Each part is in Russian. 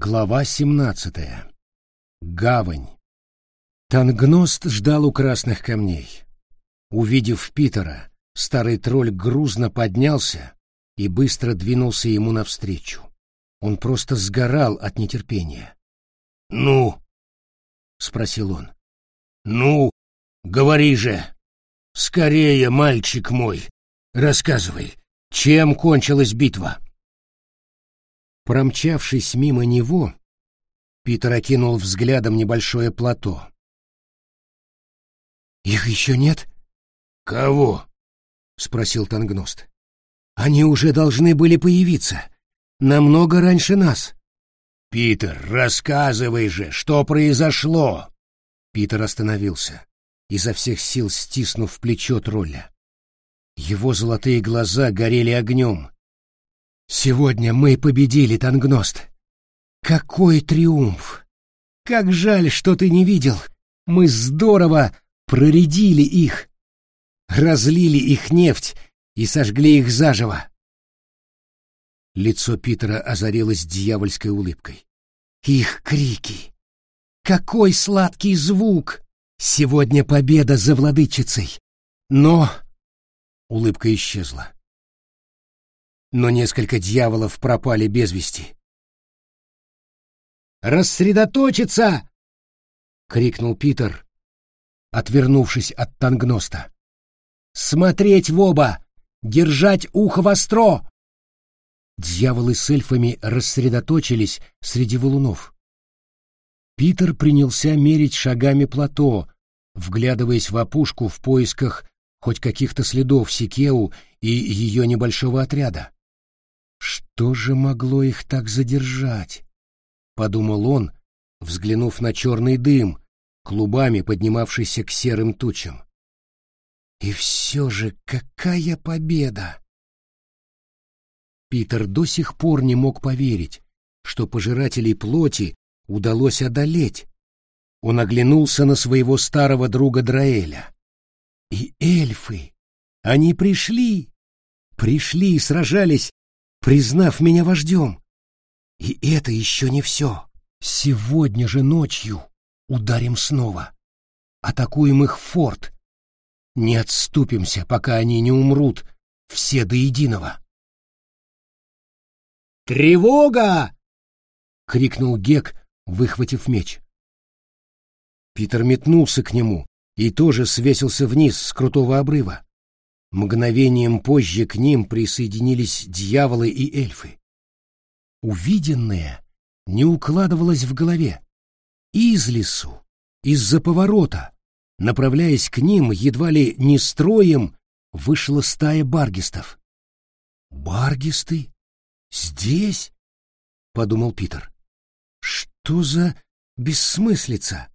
Глава 17. Гавань. Тангност ждал у красных камней. Увидев Питера, старый тролль грузно поднялся и быстро двинулся ему навстречу. Он просто сгорал от нетерпения. «Ну?» — спросил он. «Ну, говори же! Скорее, мальчик мой, рассказывай, чем кончилась битва?» Промчавшись мимо него, Питер окинул взглядом небольшое плато. «Их еще нет?» «Кого?» — спросил Тангност. «Они уже должны были появиться. Намного раньше нас». «Питер, рассказывай же, что произошло?» Питер остановился, изо всех сил стиснув плечо тролля. Его золотые глаза горели огнем, Сегодня мы победили, Тангност. Какой триумф! Как жаль, что ты не видел. Мы здорово проредили их, разлили их нефть и сожгли их заживо. Лицо Питера озарилось дьявольской улыбкой. Их крики! Какой сладкий звук! Сегодня победа за владычицей. Но... Улыбка исчезла но несколько дьяволов пропали без вести. «Рассредоточиться!» — крикнул Питер, отвернувшись от тангноста. «Смотреть в оба! Держать ухо востро!» Дьяволы с эльфами рассредоточились среди валунов. Питер принялся мерить шагами плато, вглядываясь в опушку в поисках хоть каких-то следов Сикеу и ее небольшого отряда. Что же могло их так задержать? Подумал он, взглянув на черный дым, клубами поднимавшийся к серым тучам. И все же какая победа! Питер до сих пор не мог поверить, что пожирателей плоти удалось одолеть. Он оглянулся на своего старого друга Драэля. И эльфы! Они пришли! Пришли и сражались признав меня вождем. И это еще не все. Сегодня же ночью ударим снова. Атакуем их форт. Не отступимся, пока они не умрут, все до единого. «Тревога!» — крикнул Гек, выхватив меч. Питер метнулся к нему и тоже свесился вниз с крутого обрыва. Мгновением позже к ним присоединились дьяволы и эльфы. Увиденное не укладывалось в голове. Из лесу, из-за поворота, направляясь к ним едва ли не строем, вышла стая баргистов. «Баргисты? Здесь?» — подумал Питер. «Что за бессмыслица?»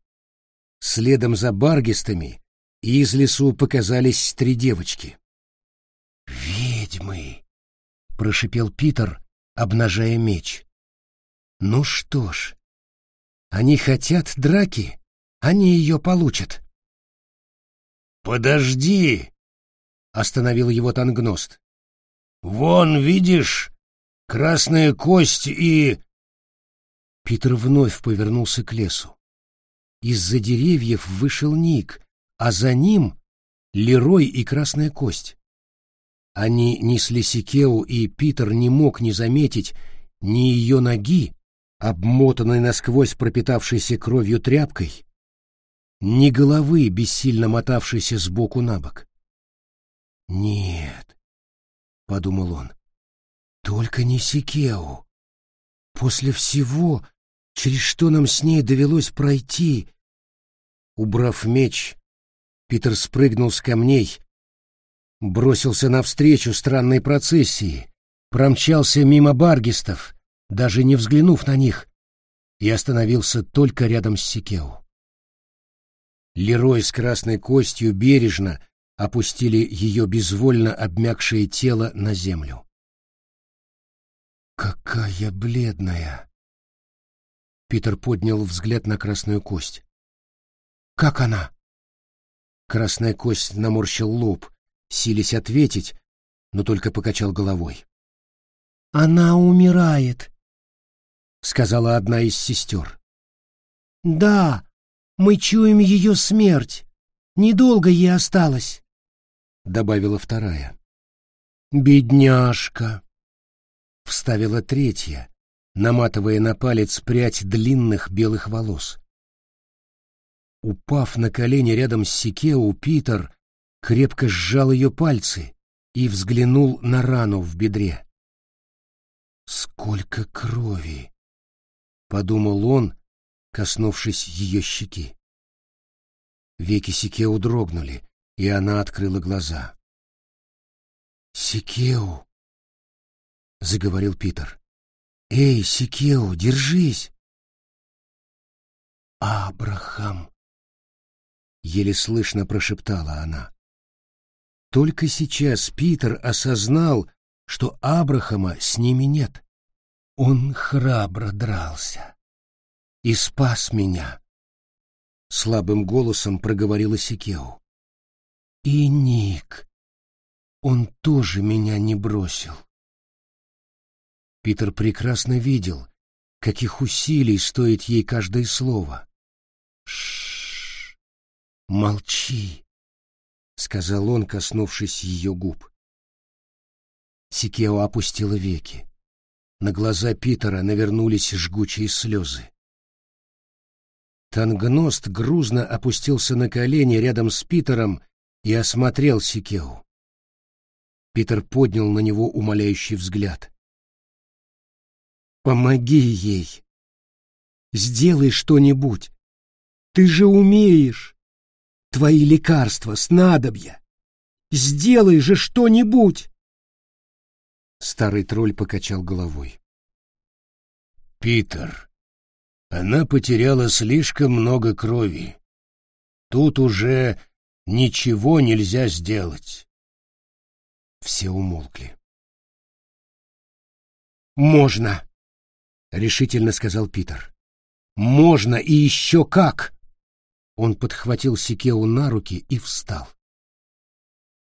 Следом за баргистами из лесу показались три девочки. «Ведьмы!» — прошипел Питер, обнажая меч. «Ну что ж, они хотят драки, они ее получат». «Подожди!» — остановил его Тангност. «Вон, видишь, красная кость и...» Питер вновь повернулся к лесу. Из-за деревьев вышел Ник, а за ним — Лерой и Красная Кость. Они несли Сикеу, и Питер не мог не заметить ни ее ноги, обмотанной насквозь пропитавшейся кровью тряпкой, ни головы, бессильно мотавшейся сбоку на бок. «Нет», — подумал он, — «только не Сикеу. После всего, через что нам с ней довелось пройти...» Убрав меч, Питер спрыгнул с камней бросился навстречу странной процессии, промчался мимо баргистов, даже не взглянув на них, и остановился только рядом с Сикеу. Лерой с красной костью бережно опустили ее безвольно обмякшее тело на землю. «Какая бледная!» Питер поднял взгляд на красную кость. «Как она?» Красная кость наморщил лоб, сились ответить, но только покачал головой. «Она умирает». сказала одна из сестер. Да, мы чуем ее смерть. Недолго ей осталось, добавила вторая. Бедняжка, вставила третья, наматывая на палец прядь длинных белых волос. Упав на колени рядом с Сикеу, Питер крепко сжал ее пальцы и взглянул на рану в бедре. «Сколько крови!» — подумал он, коснувшись ее щеки. Веки Сикеу дрогнули, и она открыла глаза. «Сикеу!» — заговорил Питер. «Эй, Сикеу, держись!» «Абрахам!» — еле слышно прошептала она. Только сейчас Питер осознал, что Абрахама с ними нет. Он храбро дрался и спас меня. Слабым голосом проговорила Сикеу. И Ник, он тоже меня не бросил. Питер прекрасно видел, каких усилий стоит ей каждое слово. Шш, молчи, сказал он, коснувшись ее губ. Сикео опустила веки. На глаза Питера навернулись жгучие слезы. Тангност грузно опустился на колени рядом с Питером и осмотрел Сикеу. Питер поднял на него умоляющий взгляд. «Помоги ей! Сделай что-нибудь! Ты же умеешь! Твои лекарства, снадобья! Сделай же что-нибудь!» Старый тролль покачал головой. «Питер, она потеряла слишком много крови. Тут уже ничего нельзя сделать. Все умолкли. «Можно!» — решительно сказал Питер. «Можно и еще как!» Он подхватил Сикеу на руки и встал.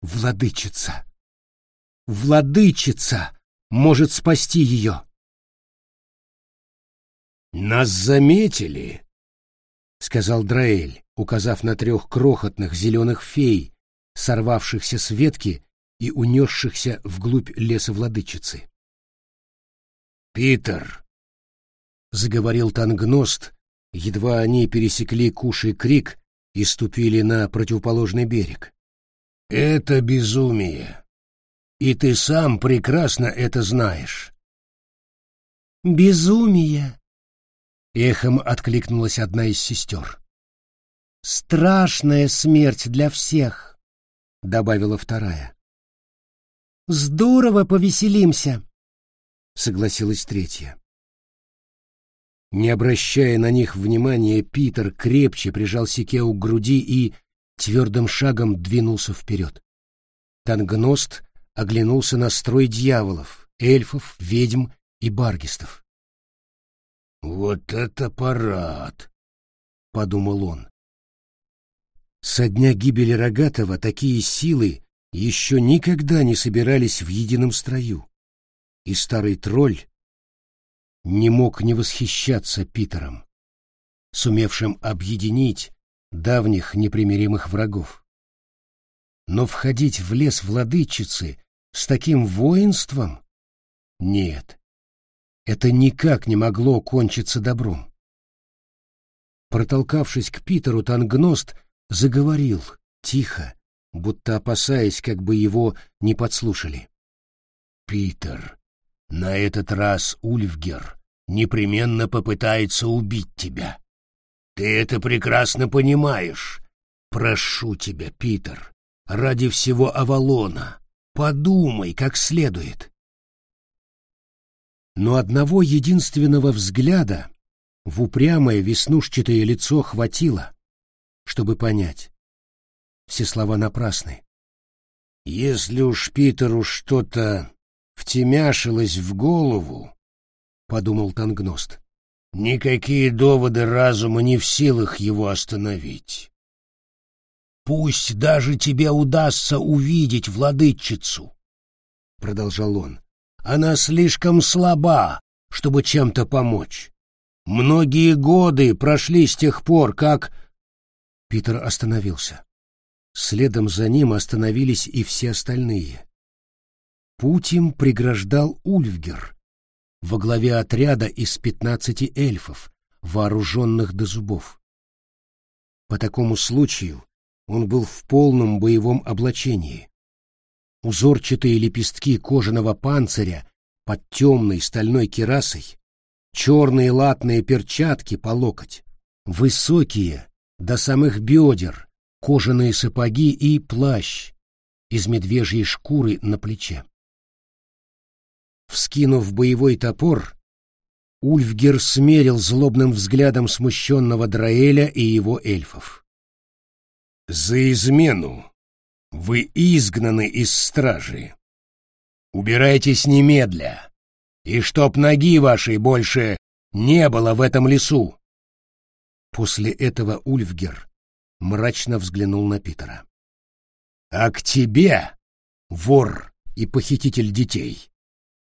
«Владычица! Владычица может спасти ее!» «Нас заметили», — сказал Драэль, указав на трех крохотных зеленых фей, сорвавшихся с ветки и унесшихся вглубь леса владычицы. «Питер», — заговорил Тангност, едва они пересекли Куши Крик и ступили на противоположный берег. «Это безумие, и ты сам прекрасно это знаешь». «Безумие», Эхом откликнулась одна из сестер. «Страшная смерть для всех», — добавила вторая. «Здорово повеселимся», — согласилась третья. Не обращая на них внимания, Питер крепче прижал Сикеу к груди и твердым шагом двинулся вперед. Тангност оглянулся на строй дьяволов, эльфов, ведьм и баргистов. «Вот это парад!» — подумал он. Со дня гибели Рогатова такие силы еще никогда не собирались в едином строю, и старый тролль не мог не восхищаться Питером, сумевшим объединить давних непримиримых врагов. Но входить в лес владычицы с таким воинством? Нет, это никак не могло кончиться добром. Протолкавшись к Питеру, Тангност заговорил, тихо, будто опасаясь, как бы его не подслушали. «Питер, на этот раз Ульфгер непременно попытается убить тебя. Ты это прекрасно понимаешь. Прошу тебя, Питер, ради всего Авалона, подумай как следует но одного единственного взгляда в упрямое веснушчатое лицо хватило, чтобы понять. Все слова напрасны. Если уж Питеру что-то втемяшилось в голову, — подумал Тангност, — никакие доводы разума не в силах его остановить. «Пусть даже тебе удастся увидеть владычицу», — продолжал он, она слишком слаба, чтобы чем-то помочь. Многие годы прошли с тех пор, как...» Питер остановился. Следом за ним остановились и все остальные. Путь им преграждал Ульфгер во главе отряда из пятнадцати эльфов, вооруженных до зубов. По такому случаю он был в полном боевом облачении. Узорчатые лепестки кожаного панциря под темной стальной керасой, черные латные перчатки по локоть, высокие до самых бедер, кожаные сапоги и плащ из медвежьей шкуры на плече. Вскинув боевой топор, Ульфгер смерил злобным взглядом смущенного Драэля и его эльфов. «За измену вы изгнаны из стражи. Убирайтесь немедля, и чтоб ноги вашей больше не было в этом лесу!» После этого Ульфгер мрачно взглянул на Питера. «А к тебе, вор и похититель детей,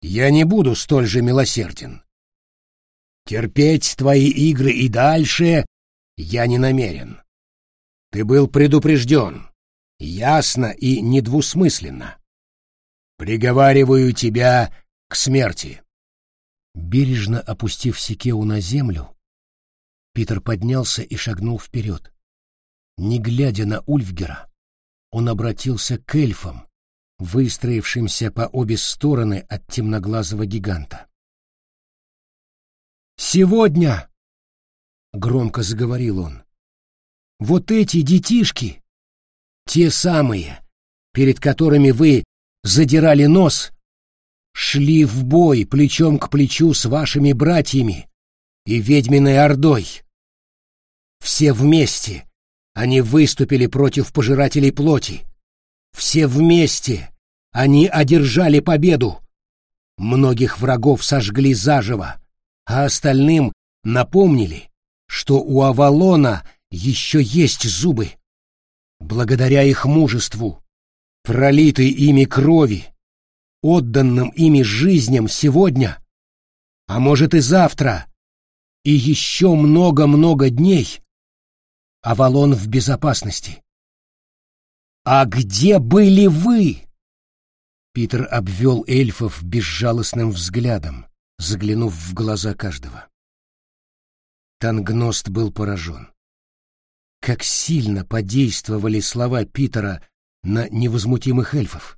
я не буду столь же милосерден. Терпеть твои игры и дальше я не намерен. Ты был предупрежден, ясно и недвусмысленно. Приговариваю тебя к смерти. Бережно опустив Сикеу на землю, Питер поднялся и шагнул вперед. Не глядя на Ульфгера, он обратился к эльфам, выстроившимся по обе стороны от темноглазого гиганта. «Сегодня», — громко заговорил он, — «вот эти детишки, те самые, перед которыми вы задирали нос, шли в бой плечом к плечу с вашими братьями и ведьминой ордой. Все вместе они выступили против пожирателей плоти, все вместе они одержали победу. Многих врагов сожгли заживо, а остальным напомнили, что у Авалона еще есть зубы. Благодаря их мужеству, пролитой ими крови, отданным ими жизням сегодня, а может и завтра, и еще много-много дней, Авалон в безопасности. «А где были вы?» Питер обвел эльфов безжалостным взглядом, заглянув в глаза каждого. Тангност был поражен. Как сильно подействовали слова Питера на невозмутимых эльфов.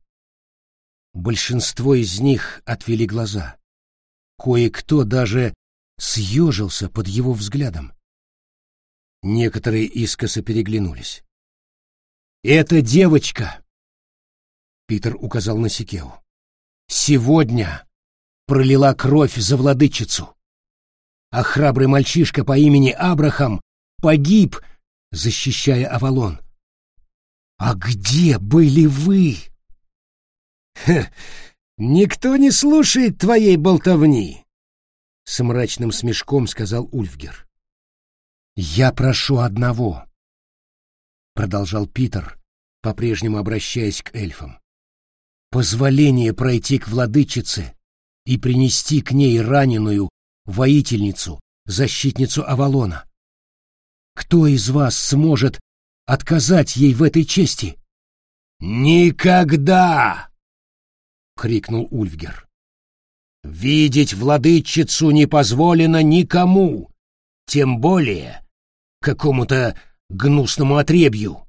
Большинство из них отвели глаза. Кое-кто даже съежился под его взглядом. Некоторые искоса переглянулись. «Эта девочка!» Питер указал на Сикеу. «Сегодня пролила кровь за владычицу, а храбрый мальчишка по имени Абрахам погиб, защищая Авалон. А где были вы?» Хе, «Никто не слушает твоей болтовни!» С мрачным смешком сказал Ульфгер. «Я прошу одного», — продолжал Питер, по-прежнему обращаясь к эльфам. «Позволение пройти к владычице и принести к ней раненую воительницу, защитницу Авалона. Кто из вас сможет отказать ей в этой чести?» «Никогда!» — крикнул Ульфгер. «Видеть владычицу не позволено никому, тем более какому-то гнусному отребью.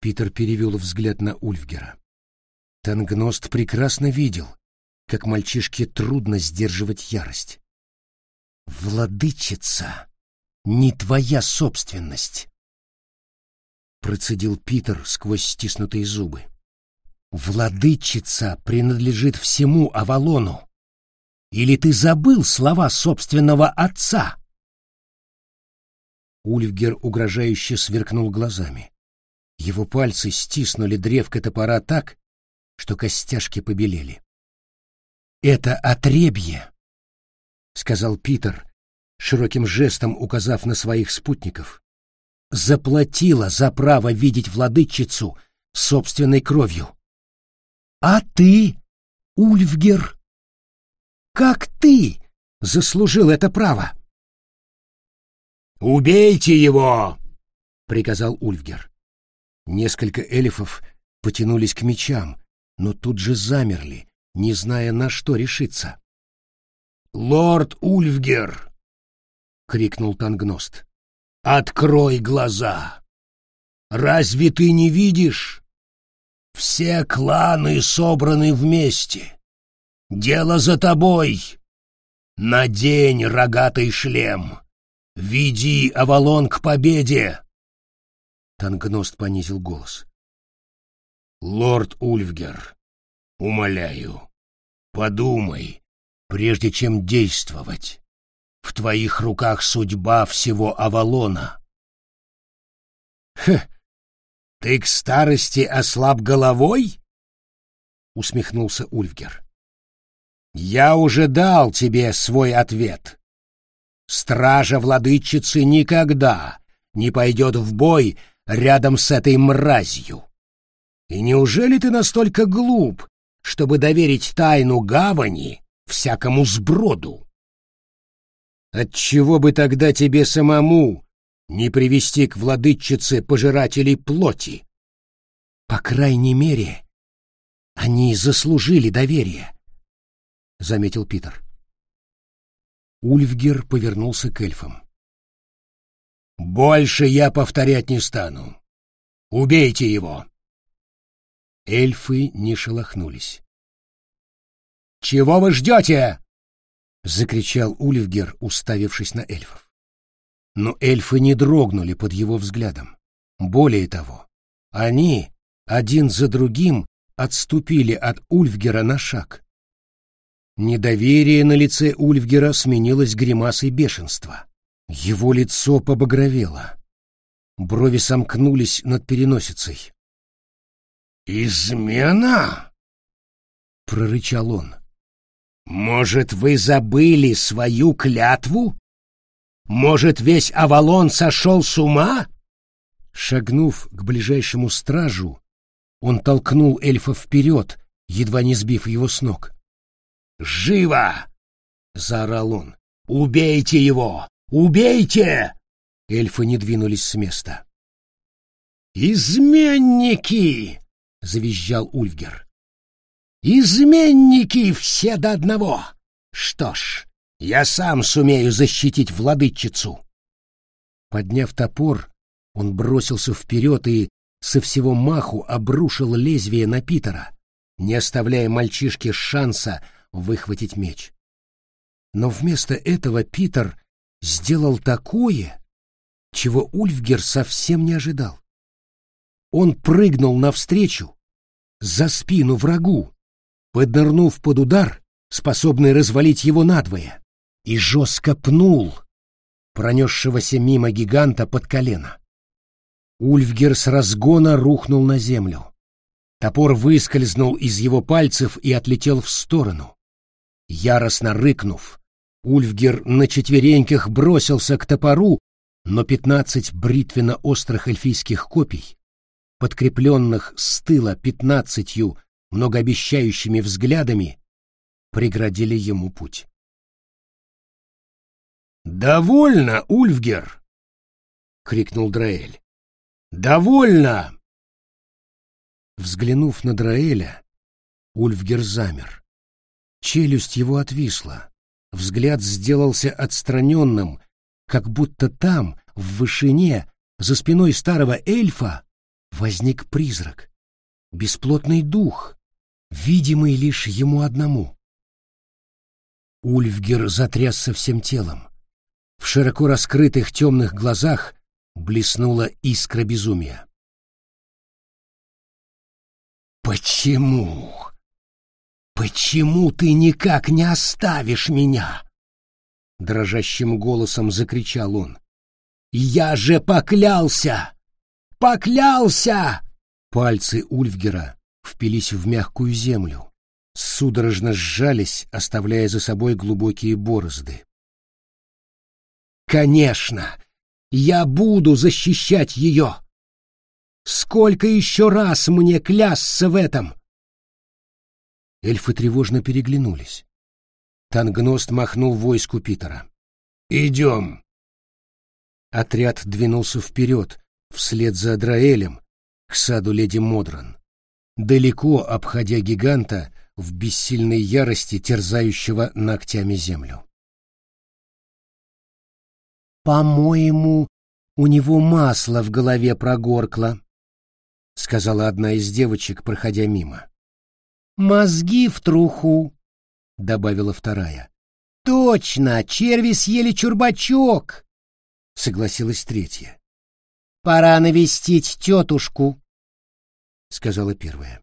Питер перевел взгляд на Ульфгера. Тангност прекрасно видел, как мальчишке трудно сдерживать ярость. «Владычица, не твоя собственность!» Процедил Питер сквозь стиснутые зубы. «Владычица принадлежит всему Авалону. Или ты забыл слова собственного отца?» Ульфгер угрожающе сверкнул глазами. Его пальцы стиснули древко топора так, что костяшки побелели. «Это отребье!» — сказал Питер, широким жестом указав на своих спутников. «Заплатила за право видеть владычицу собственной кровью. А ты, Ульфгер, как ты заслужил это право. «Убейте его!» — приказал Ульфгер. Несколько эльфов потянулись к мечам, но тут же замерли, не зная, на что решиться. «Лорд Ульфгер!» — крикнул Тангност. «Открой глаза! Разве ты не видишь? Все кланы собраны вместе. Дело за тобой. Надень рогатый шлем. Веди Авалон к победе!» Тангност понизил голос. «Лорд Ульфгер, умоляю, подумай, прежде чем действовать. В твоих руках судьба всего Авалона». «Хм, ты к старости ослаб головой?» — усмехнулся Ульфгер. «Я уже дал тебе свой ответ. Стража владычицы никогда не пойдет в бой рядом с этой мразью. И неужели ты настолько глуп, чтобы доверить тайну гавани всякому сброду? Отчего бы тогда тебе самому не привести к владычице пожирателей плоти? По крайней мере, они заслужили доверие, — заметил Питер. Ульфгер повернулся к эльфам. «Больше я повторять не стану. Убейте его!» Эльфы не шелохнулись. «Чего вы ждете?» — закричал Ульфгер, уставившись на эльфов. Но эльфы не дрогнули под его взглядом. Более того, они, один за другим, отступили от Ульфгера на шаг. Недоверие на лице Ульфгера сменилось гримасой бешенства. Его лицо побагровело. Брови сомкнулись над переносицей. «Измена?» — прорычал он. «Может, вы забыли свою клятву? Может, весь Авалон сошел с ума?» Шагнув к ближайшему стражу, он толкнул эльфа вперед, едва не сбив его с ног. «Живо!» — заорал он. «Убейте его! Убейте!» Эльфы не двинулись с места. «Изменники!» — завизжал Ульфгер. «Изменники все до одного! Что ж, я сам сумею защитить владычицу!» Подняв топор, он бросился вперед и со всего маху обрушил лезвие на Питера, не оставляя мальчишке шанса выхватить меч. Но вместо этого Питер сделал такое, чего Ульфгер совсем не ожидал. Он прыгнул навстречу, за спину врагу, поднырнув под удар, способный развалить его надвое, и жестко пнул пронесшегося мимо гиганта под колено. Ульфгер с разгона рухнул на землю. Топор выскользнул из его пальцев и отлетел в сторону. Яростно рыкнув, Ульфгер на четвереньках бросился к топору, но пятнадцать бритвенно-острых эльфийских копий, подкрепленных с тыла пятнадцатью многообещающими взглядами, преградили ему путь. «Довольно, Ульфгер!» — крикнул Драэль. «Довольно!» Взглянув на Драэля, Ульфгер замер. Челюсть его отвисла, взгляд сделался отстраненным, как будто там, в вышине, за спиной старого эльфа, возник призрак, бесплотный дух, видимый лишь ему одному. Ульфгер затрясся всем телом. В широко раскрытых темных глазах блеснула искра безумия. «Почему?» «Почему ты никак не оставишь меня?» Дрожащим голосом закричал он. «Я же поклялся! Поклялся!» Пальцы Ульфгера впились в мягкую землю, судорожно сжались, оставляя за собой глубокие борозды. «Конечно! Я буду защищать ее! Сколько еще раз мне клясться в этом?» Эльфы тревожно переглянулись. Тангност махнул войску Питера. «Идем!» Отряд двинулся вперед, вслед за Адраэлем, к саду леди Модран, далеко обходя гиганта в бессильной ярости, терзающего ногтями землю. «По-моему, у него масло в голове прогоркло», — сказала одна из девочек, проходя мимо. «Мозги в труху», — добавила вторая. «Точно, черви съели чурбачок», — согласилась третья. «Пора навестить тетушку», — сказала первая.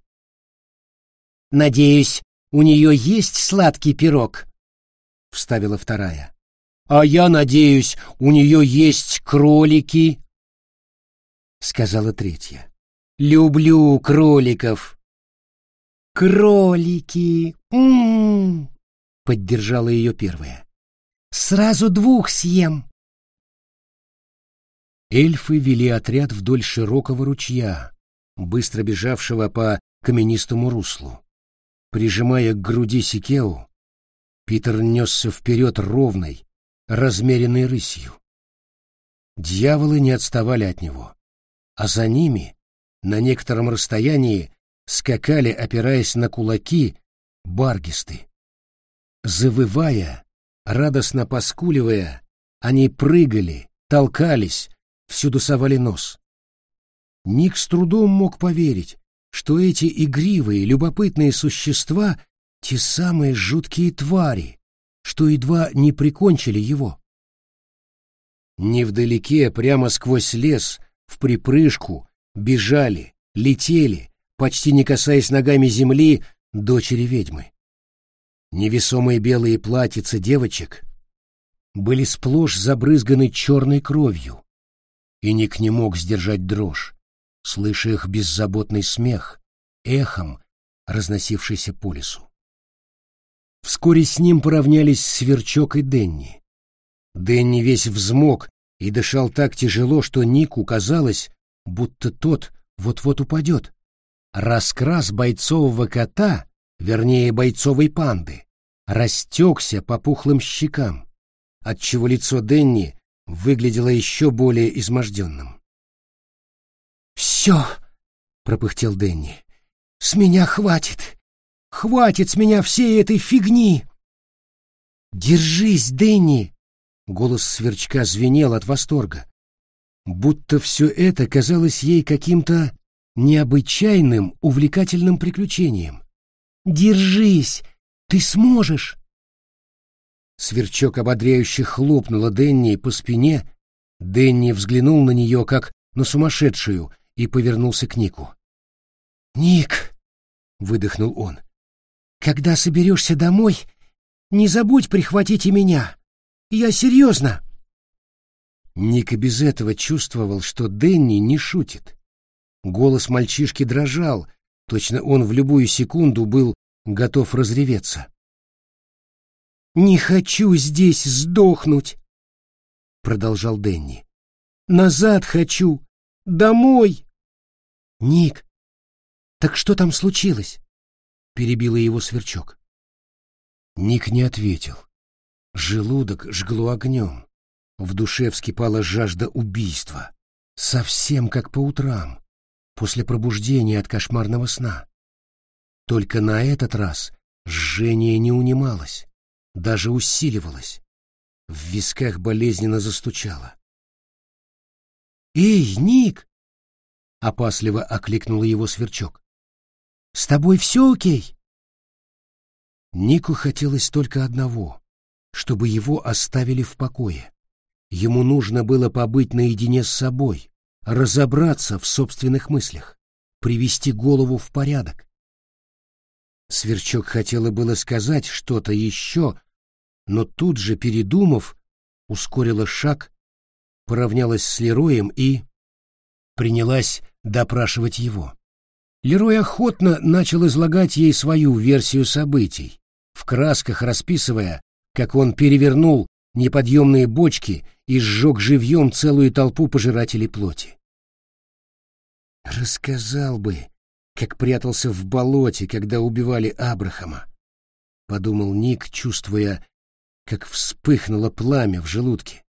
«Надеюсь, у нее есть сладкий пирог?» — вставила вторая. «А я надеюсь, у нее есть кролики?» — сказала третья. «Люблю кроликов!» «Кролики! М-м-м!» — поддержала ее первая. «Сразу двух съем!» Эльфы вели отряд вдоль широкого ручья, быстро бежавшего по каменистому руслу. Прижимая к груди Сикеу, Питер несся вперед ровной, размеренной рысью. Дьяволы не отставали от него, а за ними, на некотором расстоянии, скакали, опираясь на кулаки, баргисты. Завывая, радостно поскуливая, они прыгали, толкались, всюду совали нос. Ник с трудом мог поверить, что эти игривые, любопытные существа — те самые жуткие твари, что едва не прикончили его. Невдалеке, прямо сквозь лес, в припрыжку, бежали, летели, почти не касаясь ногами земли, дочери ведьмы. Невесомые белые платьица девочек были сплошь забрызганы черной кровью, и Ник не мог сдержать дрожь слыша их беззаботный смех, эхом, разносившийся по лесу. Вскоре с ним поравнялись Сверчок и Денни. Денни весь взмок и дышал так тяжело, что Нику казалось, будто тот вот-вот упадет. Раскрас бойцового кота, вернее бойцовой панды, растекся по пухлым щекам, отчего лицо Денни выглядело еще более изможденным. «Все!» — пропыхтел Дэнни. «С меня хватит! Хватит с меня всей этой фигни!» «Держись, Дэнни!» — голос сверчка звенел от восторга. Будто все это казалось ей каким-то необычайным, увлекательным приключением. «Держись! Ты сможешь!» Сверчок ободряюще хлопнула Дэнни по спине. Дэнни взглянул на нее, как на сумасшедшую, и повернулся к Нику. «Ник!» — выдохнул он. «Когда соберешься домой, не забудь прихватить и меня. Я серьезно!» Ник и без этого чувствовал, что Дэнни не шутит. Голос мальчишки дрожал, точно он в любую секунду был готов разреветься. «Не хочу здесь сдохнуть!» — продолжал Дэнни. «Назад хочу! Домой!» «Ник, так что там случилось?» — перебила его сверчок. Ник не ответил. Желудок жгло огнем. В душе вскипала жажда убийства. Совсем как по утрам, после пробуждения от кошмарного сна. Только на этот раз жжение не унималось, даже усиливалось. В висках болезненно застучало. «Эй, Ник!» — опасливо окликнул его сверчок. «С тобой все окей?» Нику хотелось только одного — чтобы его оставили в покое. Ему нужно было побыть наедине с собой, разобраться в собственных мыслях, привести голову в порядок. Сверчок хотела было сказать что-то еще, но тут же, передумав, ускорила шаг поравнялась с Лероем и принялась допрашивать его. Лерой охотно начал излагать ей свою версию событий, в красках расписывая, как он перевернул неподъемные бочки и сжег живьем целую толпу пожирателей плоти. Рассказал бы, как прятался в болоте, когда убивали Абрахама. — подумал Ник, чувствуя, как вспыхнуло пламя в желудке,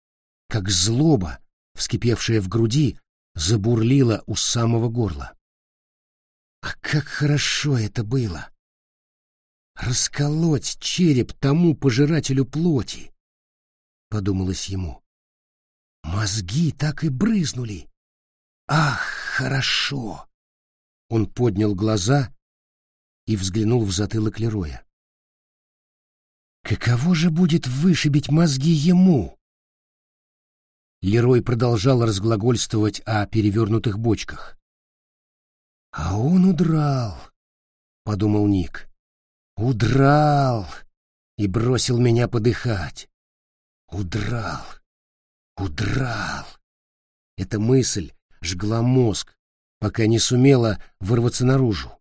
как злоба, вскипевшая в груди, забурлила у самого горла. А как хорошо это было! Расколоть череп тому пожирателю плоти, — подумалось ему. Мозги так и брызнули. Ах, хорошо! Он поднял глаза и взглянул в затылок Лероя. Каково же будет вышибить мозги ему? Лерой продолжал разглагольствовать о перевернутых бочках. «А он удрал», — подумал Ник. «Удрал!» и бросил меня подыхать. «Удрал! Удрал!» Эта мысль жгла мозг, пока не сумела вырваться наружу.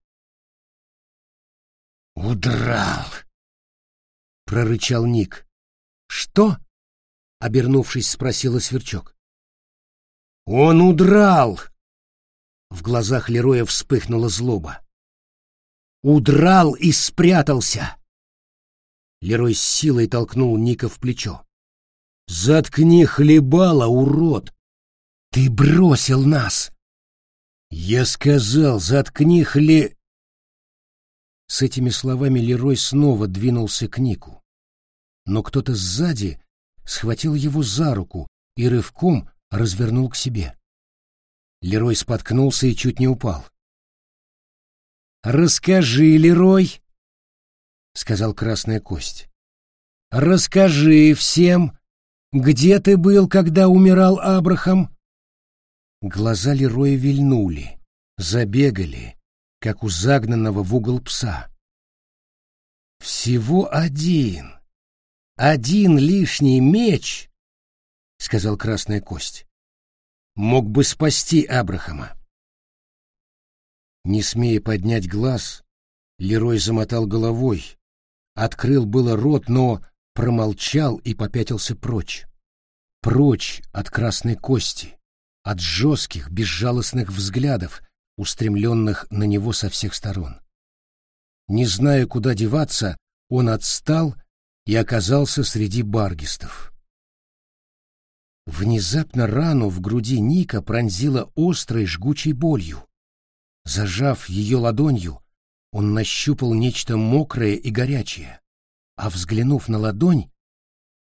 «Удрал!» — прорычал Ник. «Что?» — обернувшись, спросила Сверчок. «Он удрал!» В глазах Лероя вспыхнула злоба. «Удрал и спрятался!» Лерой с силой толкнул Ника в плечо. «Заткни хлебала, урод! Ты бросил нас!» «Я сказал, заткни хле...» С этими словами Лерой снова двинулся к Нику. Но кто-то сзади схватил его за руку и рывком развернул к себе. Лерой споткнулся и чуть не упал. «Расскажи, Лерой», — сказал Красная Кость. «Расскажи всем, где ты был, когда умирал Абрахам?» Глаза Лероя вильнули, забегали, как у загнанного в угол пса. «Всего один, один лишний меч», — сказал Красная Кость мог бы спасти Абрахама. Не смея поднять глаз, Лерой замотал головой, открыл было рот, но промолчал и попятился прочь. Прочь от красной кости, от жестких, безжалостных взглядов, устремленных на него со всех сторон. Не зная, куда деваться, он отстал и оказался среди баргистов. Внезапно рану в груди Ника пронзила острой жгучей болью. Зажав ее ладонью, он нащупал нечто мокрое и горячее, а взглянув на ладонь,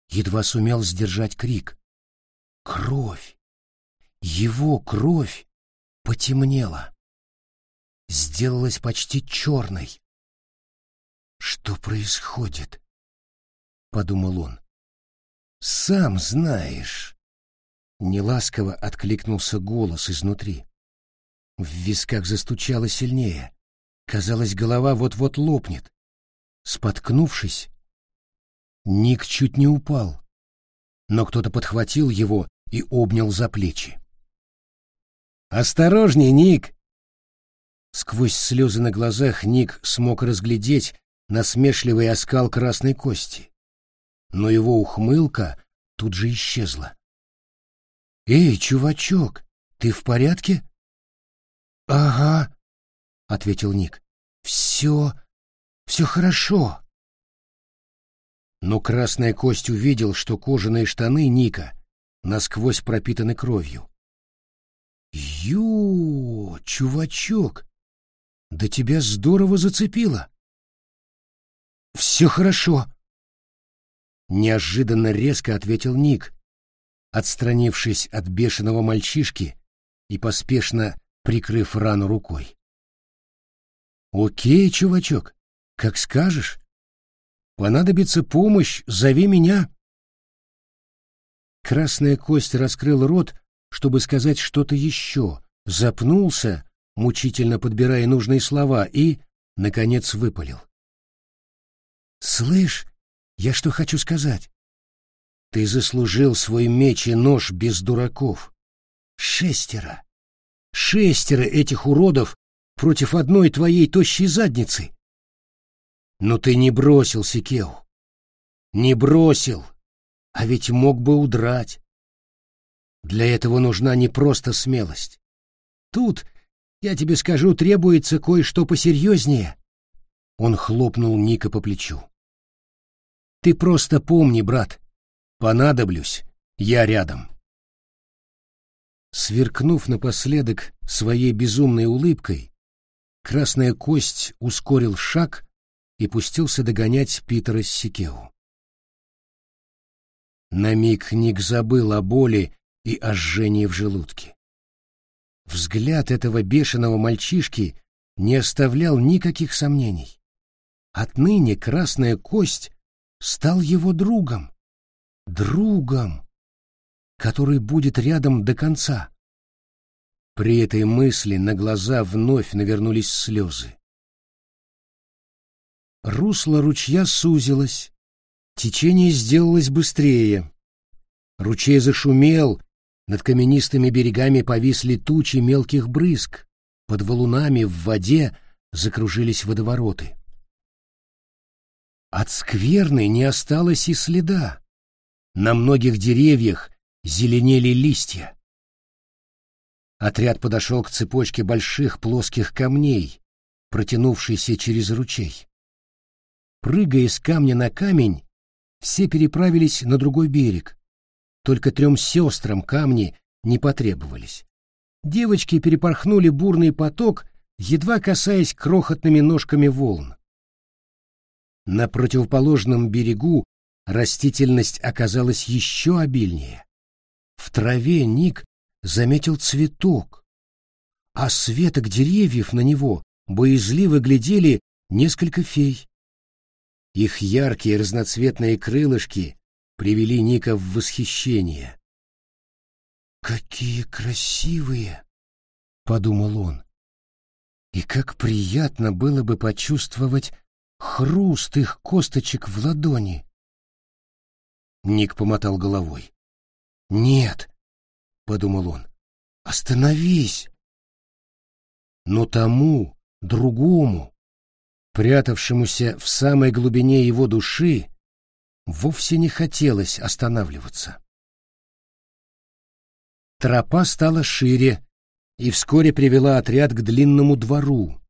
едва сумел сдержать крик. Кровь! Его кровь потемнела. Сделалась почти черной. «Что происходит?» — подумал он. «Сам знаешь». Неласково откликнулся голос изнутри. В висках застучало сильнее. Казалось, голова вот-вот лопнет. Споткнувшись, Ник чуть не упал, но кто-то подхватил его и обнял за плечи. «Осторожней, Ник!» Сквозь слезы на глазах Ник смог разглядеть насмешливый оскал красной кости, но его ухмылка тут же исчезла. «Эй, чувачок, ты в порядке?» «Ага», — ответил Ник. «Все... все хорошо». Но красная кость увидел, что кожаные штаны Ника насквозь пропитаны кровью. «Ю, чувачок, да тебя здорово зацепило!» «Все хорошо!» Неожиданно резко ответил Ник, отстранившись от бешеного мальчишки и поспешно прикрыв рану рукой. «Окей, чувачок, как скажешь. Понадобится помощь, зови меня». Красная кость раскрыл рот, чтобы сказать что-то еще, запнулся, мучительно подбирая нужные слова, и, наконец, выпалил. «Слышь, я что хочу сказать? Ты заслужил свой меч и нож без дураков. Шестеро. Шестеро этих уродов против одной твоей тощей задницы. Но ты не бросил Сикеу. Не бросил, а ведь мог бы удрать. Для этого нужна не просто смелость. Тут, я тебе скажу, требуется кое-что посерьезнее. Он хлопнул Ника по плечу. Ты просто помни, брат, понадоблюсь, я рядом. Сверкнув напоследок своей безумной улыбкой, красная кость ускорил шаг и пустился догонять Питера Сикеу. На миг Ник забыл о боли и о жжении в желудке. Взгляд этого бешеного мальчишки не оставлял никаких сомнений. Отныне красная кость стал его другом. Другом, который будет рядом до конца. При этой мысли на глаза вновь навернулись слезы. Русло ручья сузилось, течение сделалось быстрее. Ручей зашумел, над каменистыми берегами повисли тучи мелких брызг, под валунами в воде закружились водовороты. От скверны не осталось и следа. На многих деревьях зеленели листья. Отряд подошел к цепочке больших плоских камней, протянувшейся через ручей. Прыгая с камня на камень, все переправились на другой берег. Только трем сестрам камни не потребовались. Девочки перепорхнули бурный поток, едва касаясь крохотными ножками волн. На противоположном берегу растительность оказалась еще обильнее. В траве Ник заметил цветок, а с веток деревьев на него боязливо глядели несколько фей. Их яркие разноцветные крылышки привели Ника в восхищение. «Какие красивые!» — подумал он. «И как приятно было бы почувствовать хруст их косточек в ладони!» Ник помотал головой. «Нет!» — подумал он. «Остановись!» Но тому, другому, прятавшемуся в самой глубине его души, вовсе не хотелось останавливаться. Тропа стала шире и вскоре привела отряд к длинному двору.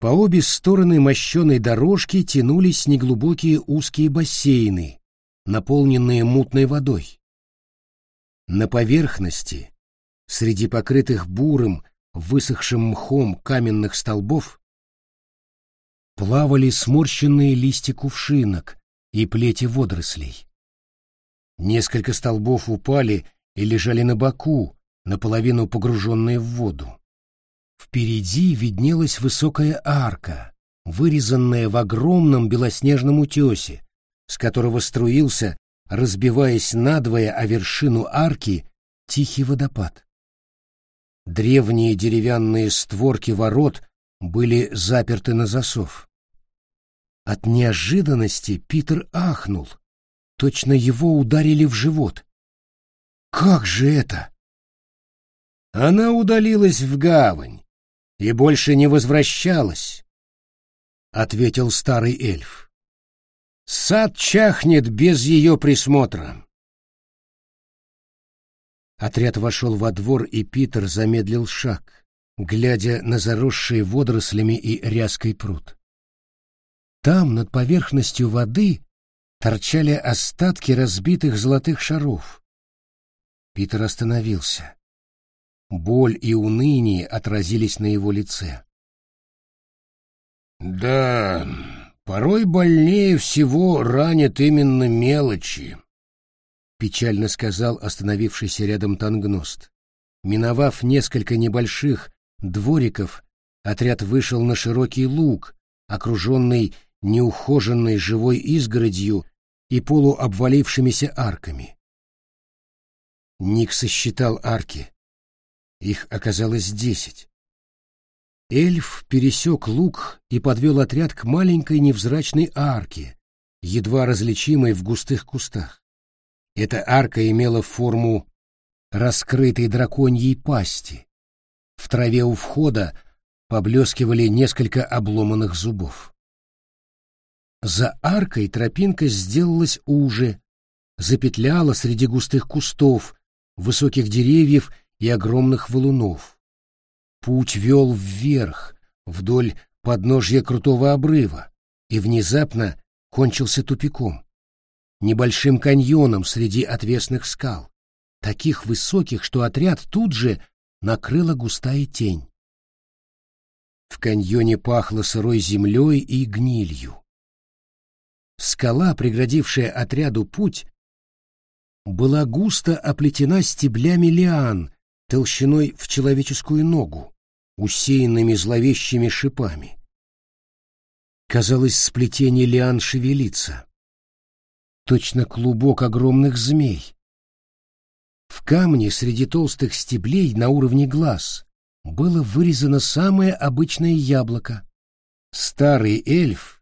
По обе стороны мощеной дорожки тянулись неглубокие узкие бассейны, наполненные мутной водой. На поверхности, среди покрытых бурым, высохшим мхом каменных столбов, плавали сморщенные листья кувшинок и плети водорослей. Несколько столбов упали и лежали на боку, наполовину погруженные в воду. Впереди виднелась высокая арка, вырезанная в огромном белоснежном утесе, с которого струился разбиваясь надвое о вершину арки, тихий водопад. Древние деревянные створки ворот были заперты на засов. От неожиданности Питер ахнул. Точно его ударили в живот. «Как же это?» Она удалилась в гавань и больше не возвращалась, — ответил старый эльф. Сад чахнет без ее присмотра. Отряд вошел во двор, и Питер замедлил шаг, глядя на заросшие водорослями и ряской пруд. Там, над поверхностью воды, торчали остатки разбитых золотых шаров. Питер остановился. Боль и уныние отразились на его лице. «Да, Порой больнее всего ранят именно мелочи, печально сказал остановившийся рядом тангност. Миновав несколько небольших двориков, отряд вышел на широкий луг, окруженный неухоженной живой изгородью и полуобвалившимися арками. Ник сосчитал арки. Их оказалось десять. Эльф пересек луг и подвел отряд к маленькой невзрачной арке, едва различимой в густых кустах. Эта арка имела форму раскрытой драконьей пасти. В траве у входа поблескивали несколько обломанных зубов. За аркой тропинка сделалась уже, запетляла среди густых кустов, высоких деревьев и огромных валунов. Путь вел вверх, вдоль подножья крутого обрыва, и внезапно кончился тупиком. небольшим каньоном среди отвесных скал, таких высоких, что отряд тут же накрыла густая тень. В каньоне пахло сырой землей и гнилью. Скала, преградившая отряду путь, была густо оплетена стеблями лиан толщиной в человеческую ногу, усеянными зловещими шипами. Казалось, сплетение лиан шевелится. Точно клубок огромных змей. В камне среди толстых стеблей на уровне глаз было вырезано самое обычное яблоко. Старый эльф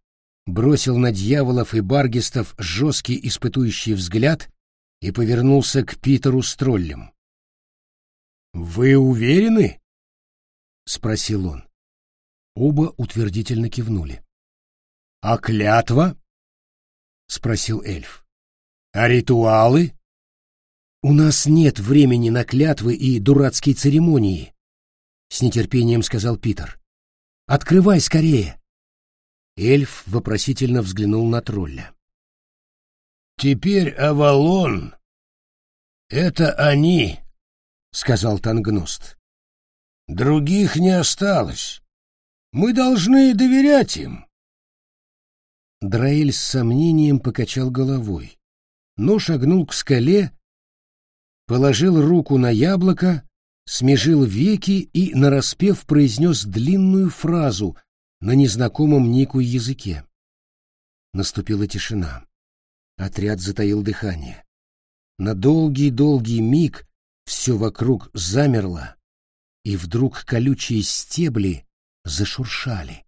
бросил на дьяволов и баргистов жесткий испытующий взгляд и повернулся к Питеру с троллем. «Вы уверены?» — спросил он. Оба утвердительно кивнули. «А клятва?» — спросил эльф. «А ритуалы?» «У нас нет времени на клятвы и дурацкие церемонии», — с нетерпением сказал Питер. «Открывай скорее!» Эльф вопросительно взглянул на тролля. «Теперь Авалон — это они», — сказал Тангност. «Других не осталось. Мы должны доверять им». Драэль с сомнением покачал головой, но шагнул к скале, положил руку на яблоко, смежил веки и, нараспев, произнес длинную фразу на незнакомом Нику языке. Наступила тишина. Отряд затаил дыхание. На долгий-долгий миг все вокруг замерло, и вдруг колючие стебли зашуршали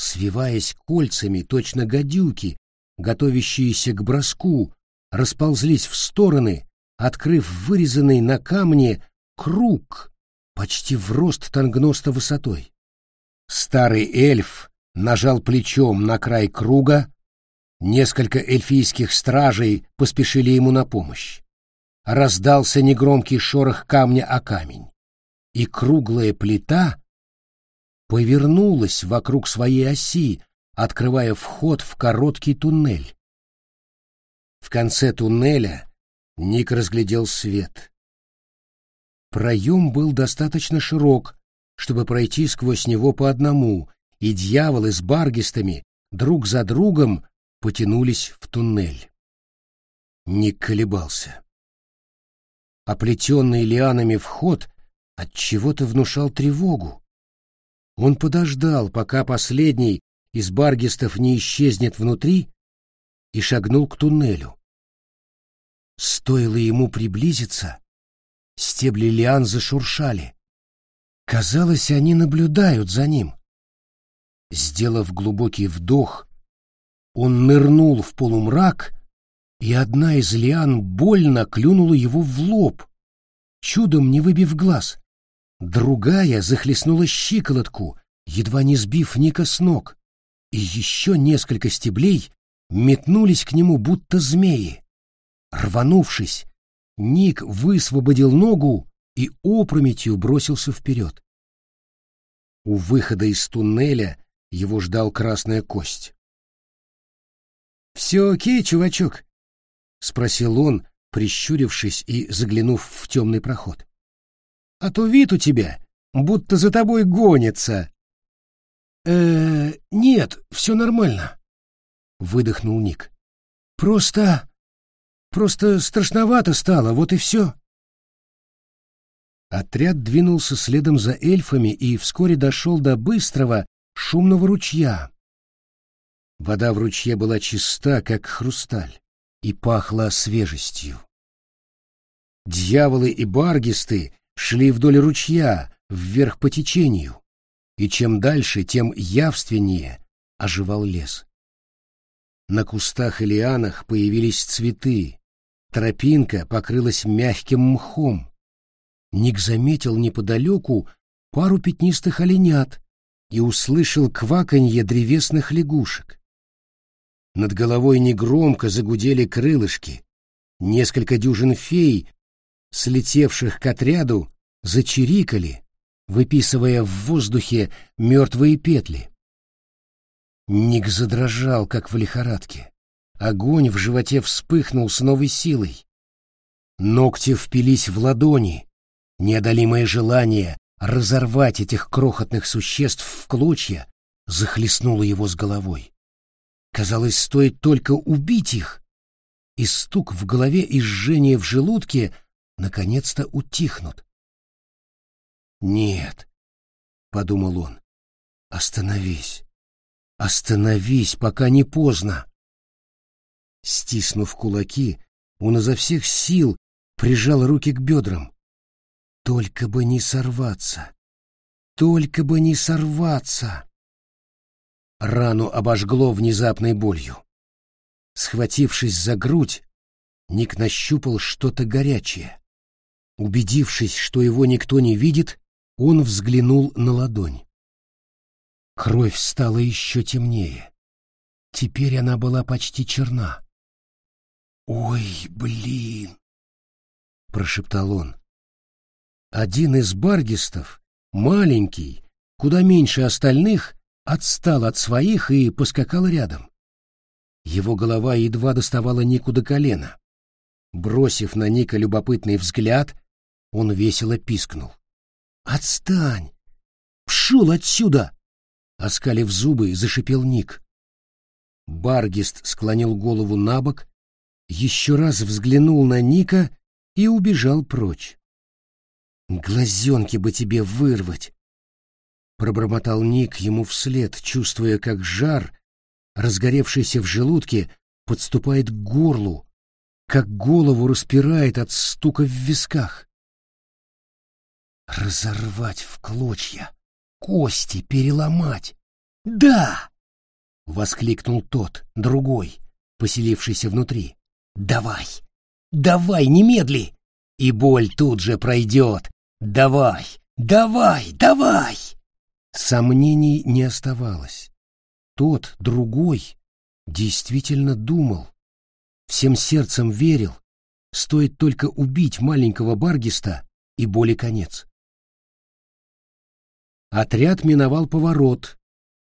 свиваясь кольцами, точно гадюки, готовящиеся к броску, расползлись в стороны, открыв вырезанный на камне круг, почти в рост тангноста высотой. Старый эльф нажал плечом на край круга, несколько эльфийских стражей поспешили ему на помощь. Раздался негромкий шорох камня о камень, и круглая плита повернулась вокруг своей оси, открывая вход в короткий туннель. В конце туннеля Ник разглядел свет. Проем был достаточно широк, чтобы пройти сквозь него по одному, и дьяволы с баргистами друг за другом потянулись в туннель. Ник колебался. Оплетенный лианами вход от чего то внушал тревогу. Он подождал, пока последний из баргистов не исчезнет внутри, и шагнул к туннелю. Стоило ему приблизиться, стебли лиан зашуршали. Казалось, они наблюдают за ним. Сделав глубокий вдох, он нырнул в полумрак, и одна из лиан больно клюнула его в лоб, чудом не выбив глаз. Другая захлестнула щиколотку, едва не сбив Ника с ног, и еще несколько стеблей метнулись к нему, будто змеи. Рванувшись, Ник высвободил ногу и опрометью бросился вперед. У выхода из туннеля его ждал красная кость. «Все окей, чувачок?» — спросил он, прищурившись и заглянув в темный проход а то вид у тебя, будто за тобой гонится. Э, нет, все нормально, выдохнул Ник. Просто просто страшновато стало, вот и все. Отряд двинулся следом за эльфами и вскоре дошел до быстрого, шумного ручья. Вода в ручье была чиста, как хрусталь, и пахла свежестью. Дьяволы и баргисты шли вдоль ручья, вверх по течению, и чем дальше, тем явственнее оживал лес. На кустах и лианах появились цветы, тропинка покрылась мягким мхом. Ник заметил неподалеку пару пятнистых оленят и услышал кваканье древесных лягушек. Над головой негромко загудели крылышки. Несколько дюжин фей слетевших к отряду, зачирикали, выписывая в воздухе мертвые петли. Ник задрожал, как в лихорадке. Огонь в животе вспыхнул с новой силой. Ногти впились в ладони. Неодолимое желание разорвать этих крохотных существ в клочья захлестнуло его с головой. Казалось, стоит только убить их, и стук в голове и жжение в желудке наконец-то утихнут. «Нет», — подумал он, — «остановись, остановись, пока не поздно». Стиснув кулаки, он изо всех сил прижал руки к бедрам. Только бы не сорваться, только бы не сорваться. Рану обожгло внезапной болью. Схватившись за грудь, Ник нащупал что-то горячее. Убедившись, что его никто не видит, он взглянул на ладонь. Кровь стала еще темнее. Теперь она была почти черна. «Ой, блин!» — прошептал он. Один из баргистов, маленький, куда меньше остальных, отстал от своих и поскакал рядом. Его голова едва доставала Нику до колена. Бросив на Ника любопытный взгляд, он весело пискнул. «Отстань! Пшел отсюда!» Оскалив зубы, зашипел Ник. Баргист склонил голову на бок, еще раз взглянул на Ника и убежал прочь. «Глазенки бы тебе вырвать!» Пробормотал Ник ему вслед, чувствуя, как жар, разгоревшийся в желудке, подступает к горлу, как голову распирает от стука в висках. Разорвать в клочья, кости переломать. Да! воскликнул тот, другой, поселившийся внутри. Давай! Давай, немедли! И боль тут же пройдет. Давай! Давай! Давай! Сомнений не оставалось. Тот, другой, действительно думал. Всем сердцем верил. Стоит только убить маленького Баргиста, и боли конец. Отряд миновал поворот,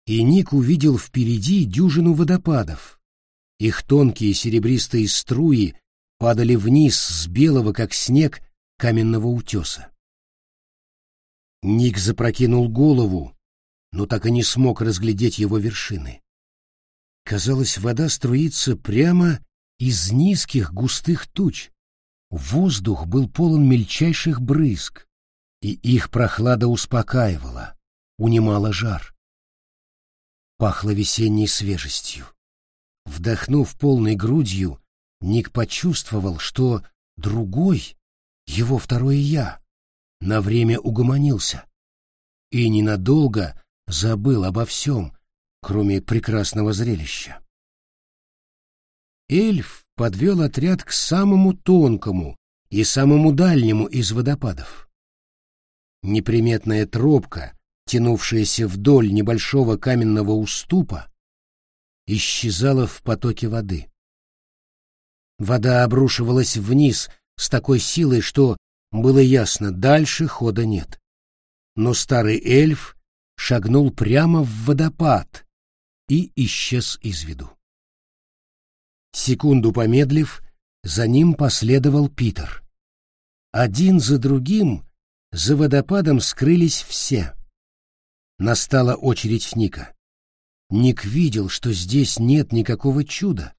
и Ник увидел впереди дюжину водопадов. Их тонкие серебристые струи падали вниз с белого, как снег, каменного утеса. Ник запрокинул голову, но так и не смог разглядеть его вершины. Казалось, вода струится прямо из низких густых туч. Воздух был полон мельчайших брызг, и их прохлада успокаивала, унимала жар. Пахло весенней свежестью. Вдохнув полной грудью, Ник почувствовал, что другой, его второе «я», на время угомонился и ненадолго забыл обо всем, кроме прекрасного зрелища. Эльф подвел отряд к самому тонкому и самому дальнему из водопадов. Неприметная тропка, тянувшаяся вдоль небольшого каменного уступа, исчезала в потоке воды. Вода обрушивалась вниз с такой силой, что было ясно, дальше хода нет. Но старый эльф шагнул прямо в водопад и исчез из виду. Секунду помедлив, за ним последовал Питер. Один за другим за водопадом скрылись все. Настала очередь Ника. Ник видел, что здесь нет никакого чуда.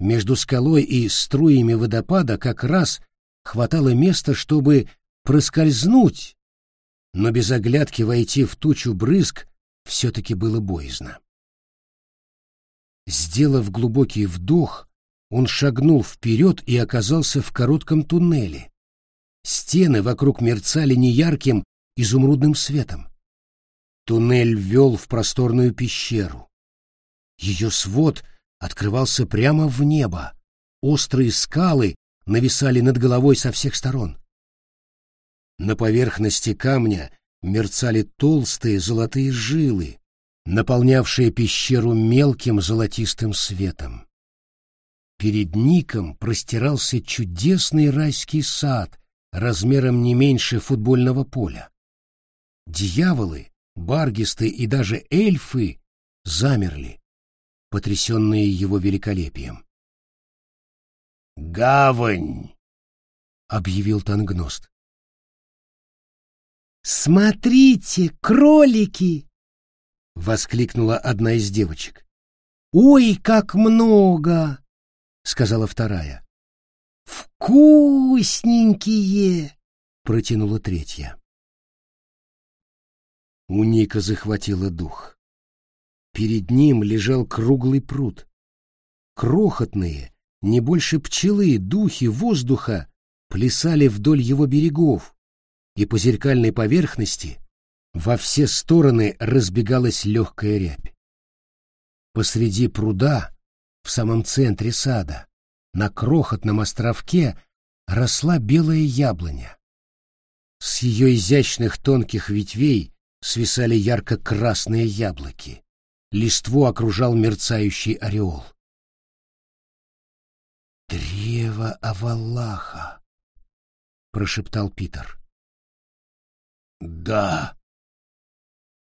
Между скалой и струями водопада как раз хватало места, чтобы проскользнуть, но без оглядки войти в тучу брызг все-таки было боязно. Сделав глубокий вдох, он шагнул вперед и оказался в коротком туннеле. Стены вокруг мерцали неярким изумрудным светом. Туннель вел в просторную пещеру. Ее свод открывался прямо в небо. Острые скалы нависали над головой со всех сторон. На поверхности камня мерцали толстые золотые жилы, наполнявшие пещеру мелким золотистым светом. Перед Ником простирался чудесный райский сад размером не меньше футбольного поля. Дьяволы, баргисты и даже эльфы замерли, потрясенные его великолепием. Гавань, объявил Тангност. Смотрите, кролики! воскликнула одна из девочек. Ой, как много! сказала вторая. Вкусненькие! протянула третья. У Ника захватило дух. Перед ним лежал круглый пруд. Крохотные, не больше пчелы, духи воздуха плясали вдоль его берегов, и по зеркальной поверхности во все стороны разбегалась легкая рябь. Посреди пруда, в самом центре сада, на крохотном островке росла белая яблоня. С ее изящных тонких ветвей свисали ярко-красные яблоки. Листву окружал мерцающий ореол. «Древо Авалаха!» — прошептал Питер. «Да!»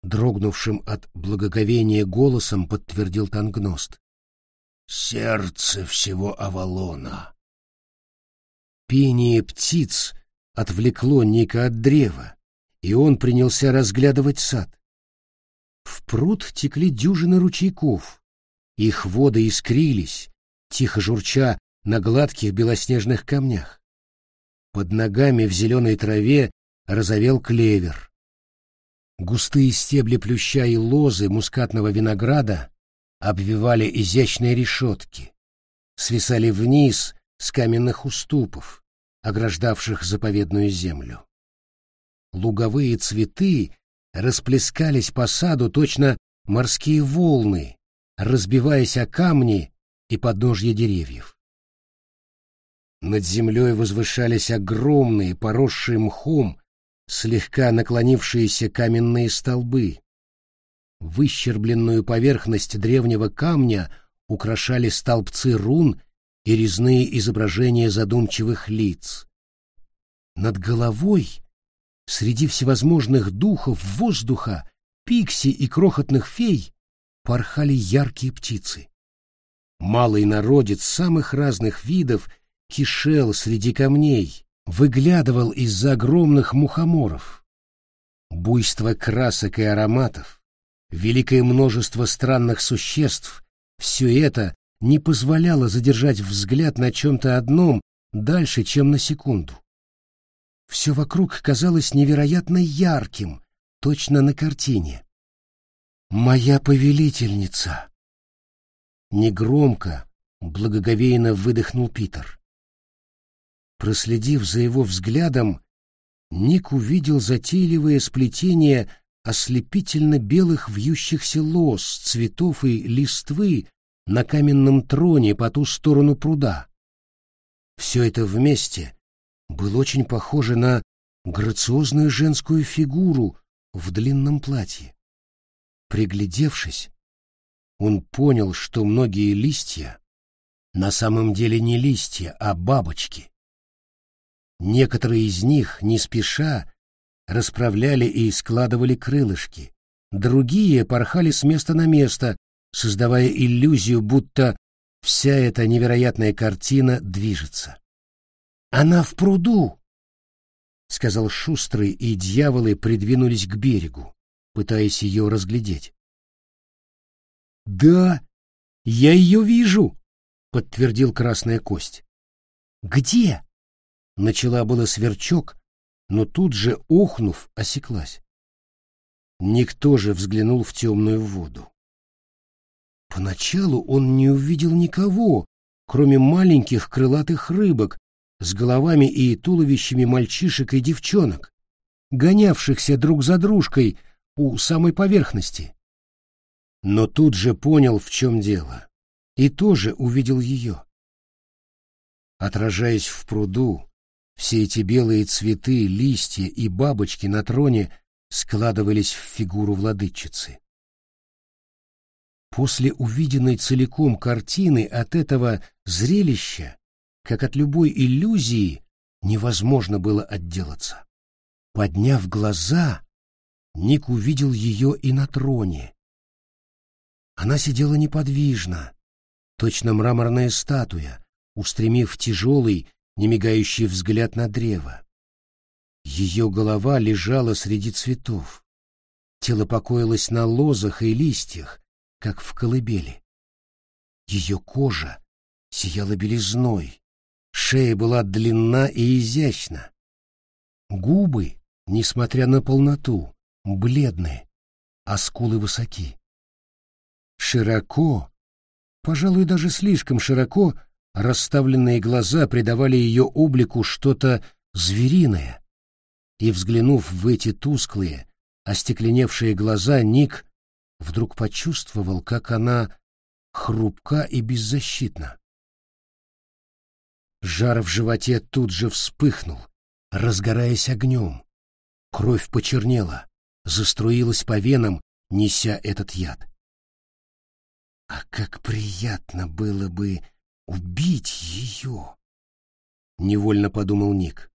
Дрогнувшим от благоговения голосом подтвердил Тангност. «Сердце всего Авалона!» Пение птиц отвлекло Ника от древа, и он принялся разглядывать сад. В пруд текли дюжины ручейков. Их воды искрились, тихо журча на гладких белоснежных камнях. Под ногами в зеленой траве розовел клевер. Густые стебли плюща и лозы мускатного винограда обвивали изящные решетки, свисали вниз с каменных уступов, ограждавших заповедную землю. Луговые цветы расплескались по саду точно морские волны, разбиваясь о камни и подножья деревьев. Над землей возвышались огромные, поросшие мхом, слегка наклонившиеся каменные столбы. Выщербленную поверхность древнего камня украшали столбцы рун и резные изображения задумчивых лиц. Над головой Среди всевозможных духов воздуха, пикси и крохотных фей порхали яркие птицы. Малый народец самых разных видов кишел среди камней, выглядывал из-за огромных мухоморов. Буйство красок и ароматов, великое множество странных существ — все это не позволяло задержать взгляд на чем-то одном дальше, чем на секунду. Все вокруг казалось невероятно ярким, точно на картине. «Моя повелительница!» Негромко, благоговейно выдохнул Питер. Проследив за его взглядом, Ник увидел затейливое сплетение ослепительно белых вьющихся лоз, цветов и листвы на каменном троне по ту сторону пруда. Все это вместе был очень похоже на грациозную женскую фигуру в длинном платье. Приглядевшись, он понял, что многие листья на самом деле не листья, а бабочки. Некоторые из них, не спеша, расправляли и складывали крылышки, другие порхали с места на место, создавая иллюзию, будто вся эта невероятная картина движется. Она в пруду, — сказал Шустрый, и дьяволы придвинулись к берегу, пытаясь ее разглядеть. — Да, я ее вижу, — подтвердил Красная Кость. — Где? — начала было сверчок, но тут же, охнув, осеклась. Никто же взглянул в темную воду. Поначалу он не увидел никого, кроме маленьких крылатых рыбок, с головами и туловищами мальчишек и девчонок, гонявшихся друг за дружкой у самой поверхности. Но тут же понял, в чем дело, и тоже увидел ее. Отражаясь в пруду, все эти белые цветы, листья и бабочки на троне складывались в фигуру владычицы. После увиденной целиком картины от этого зрелища как от любой иллюзии, невозможно было отделаться. Подняв глаза, Ник увидел ее и на троне. Она сидела неподвижно, точно мраморная статуя, устремив тяжелый, немигающий взгляд на древо. Ее голова лежала среди цветов. Тело покоилось на лозах и листьях, как в колыбели. Ее кожа сияла белизной, шея была длинна и изящна. Губы, несмотря на полноту, бледные, а скулы высоки. Широко, пожалуй, даже слишком широко, расставленные глаза придавали ее облику что-то звериное. И, взглянув в эти тусклые, остекленевшие глаза, Ник вдруг почувствовал, как она хрупка и беззащитна. Жар в животе тут же вспыхнул, разгораясь огнем. Кровь почернела, заструилась по венам, неся этот яд. А как приятно было бы убить ее! Невольно подумал Ник.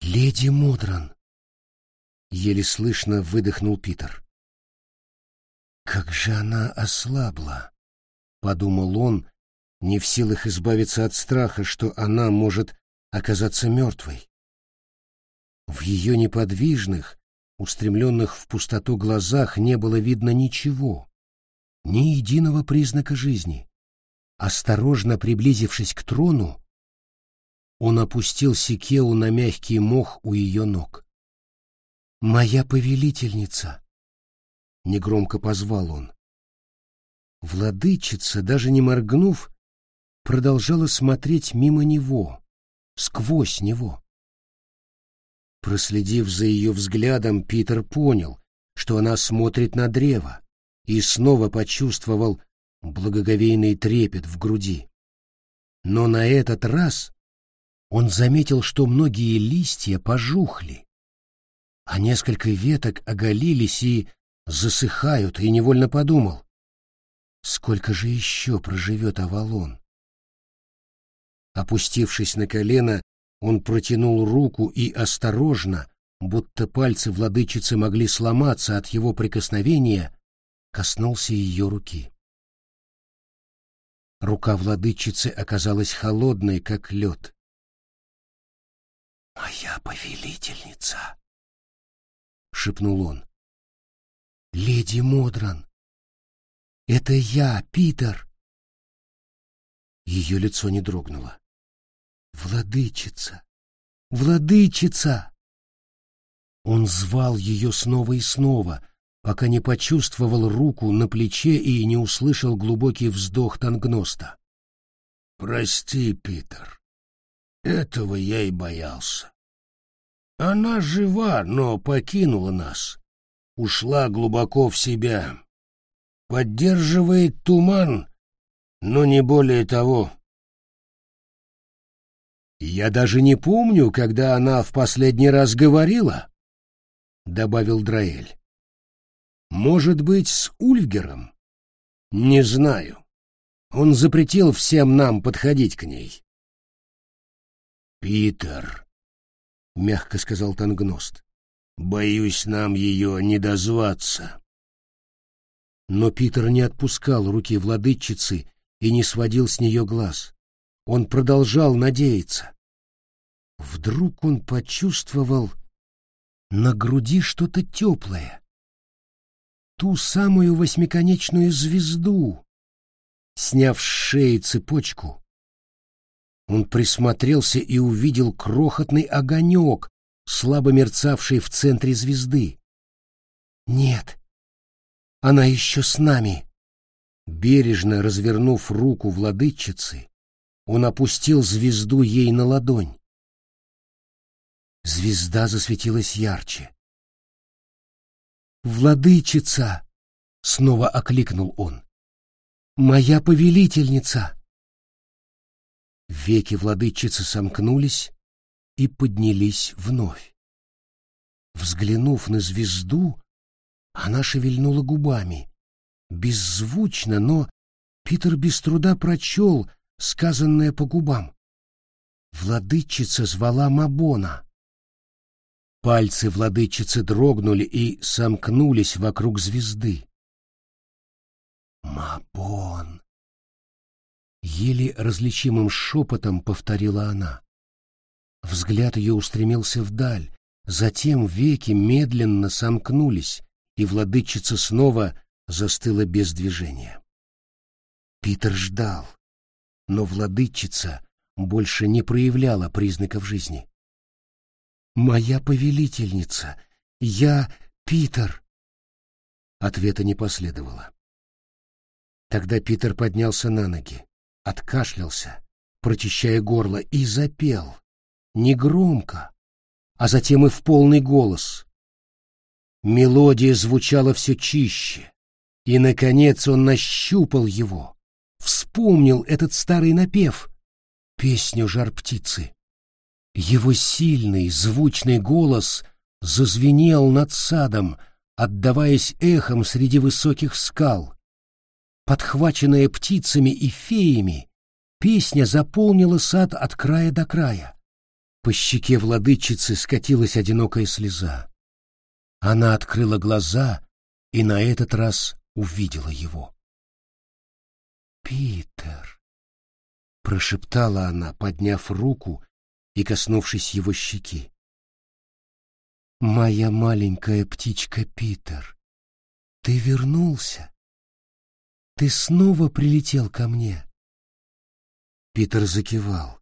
Леди Мудран! Еле слышно выдохнул Питер. Как же она ослабла! Подумал он, не в силах избавиться от страха, что она может оказаться мертвой. В ее неподвижных, устремленных в пустоту глазах не было видно ничего, ни единого признака жизни. Осторожно приблизившись к трону, он опустил Сикеу на мягкий мох у ее ног. «Моя повелительница!» — негромко позвал он. Владычица, даже не моргнув, продолжала смотреть мимо него, сквозь него. Проследив за ее взглядом, Питер понял, что она смотрит на древо, и снова почувствовал благоговейный трепет в груди. Но на этот раз он заметил, что многие листья пожухли, а несколько веток оголились и засыхают, и невольно подумал, сколько же еще проживет Авалон. Опустившись на колено, он протянул руку и осторожно, будто пальцы владычицы могли сломаться от его прикосновения, коснулся ее руки. Рука владычицы оказалась холодной, как лед. «Моя повелительница!» — шепнул он. «Леди Модран! Это я, Питер!» Ее лицо не дрогнуло. «Владычица! Владычица!» Он звал ее снова и снова, пока не почувствовал руку на плече и не услышал глубокий вздох Тангноста. «Прости, Питер, этого я и боялся. Она жива, но покинула нас, ушла глубоко в себя, поддерживает туман, но не более того». «Я даже не помню, когда она в последний раз говорила», — добавил Драэль. «Может быть, с Ульфгером? Не знаю. Он запретил всем нам подходить к ней». «Питер», — мягко сказал Тангност, — «боюсь нам ее не дозваться». Но Питер не отпускал руки владычицы и не сводил с нее глаз. Он продолжал надеяться. Вдруг он почувствовал на груди что-то теплое. Ту самую восьмиконечную звезду. Сняв с шеи цепочку, он присмотрелся и увидел крохотный огонек, слабо мерцавший в центре звезды. «Нет, она еще с нами!» Бережно развернув руку владычицы, он опустил звезду ей на ладонь. Звезда засветилась ярче. «Владычица!» — снова окликнул он. «Моя повелительница!» Веки владычицы сомкнулись и поднялись вновь. Взглянув на звезду, она шевельнула губами. Беззвучно, но Питер без труда прочел сказанное по губам. Владычица звала Мабона. Пальцы владычицы дрогнули и сомкнулись вокруг звезды. «Мабон!» Еле различимым шепотом повторила она. Взгляд ее устремился вдаль, затем веки медленно сомкнулись, и владычица снова застыла без движения. Питер ждал, но владычица больше не проявляла признаков жизни. «Моя повелительница! Я Питер!» Ответа не последовало. Тогда Питер поднялся на ноги, откашлялся, прочищая горло, и запел. Негромко, а затем и в полный голос. Мелодия звучала все чище, и, наконец, он нащупал его, вспомнил этот старый напев, песню жар-птицы. Его сильный, звучный голос зазвенел над садом, отдаваясь эхом среди высоких скал. Подхваченная птицами и феями, песня заполнила сад от края до края. По щеке владычицы скатилась одинокая слеза. Она открыла глаза и на этот раз увидела его. «Питер!» — прошептала она, подняв руку и коснувшись его щеки. «Моя маленькая птичка Питер, ты вернулся? Ты снова прилетел ко мне?» Питер закивал.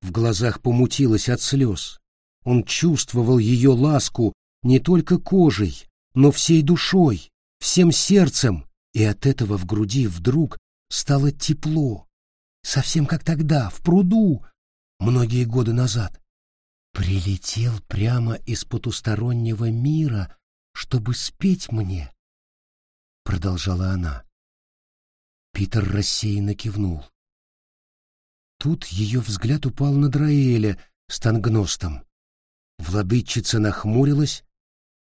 В глазах помутилось от слез. Он чувствовал ее ласку не только кожей, но всей душой, всем сердцем, и от этого в груди вдруг стало тепло, совсем как тогда, в пруду, многие годы назад. Прилетел прямо из потустороннего мира, чтобы спеть мне, — продолжала она. Питер рассеянно кивнул. Тут ее взгляд упал на Драэля с тангностом. Владычица нахмурилась,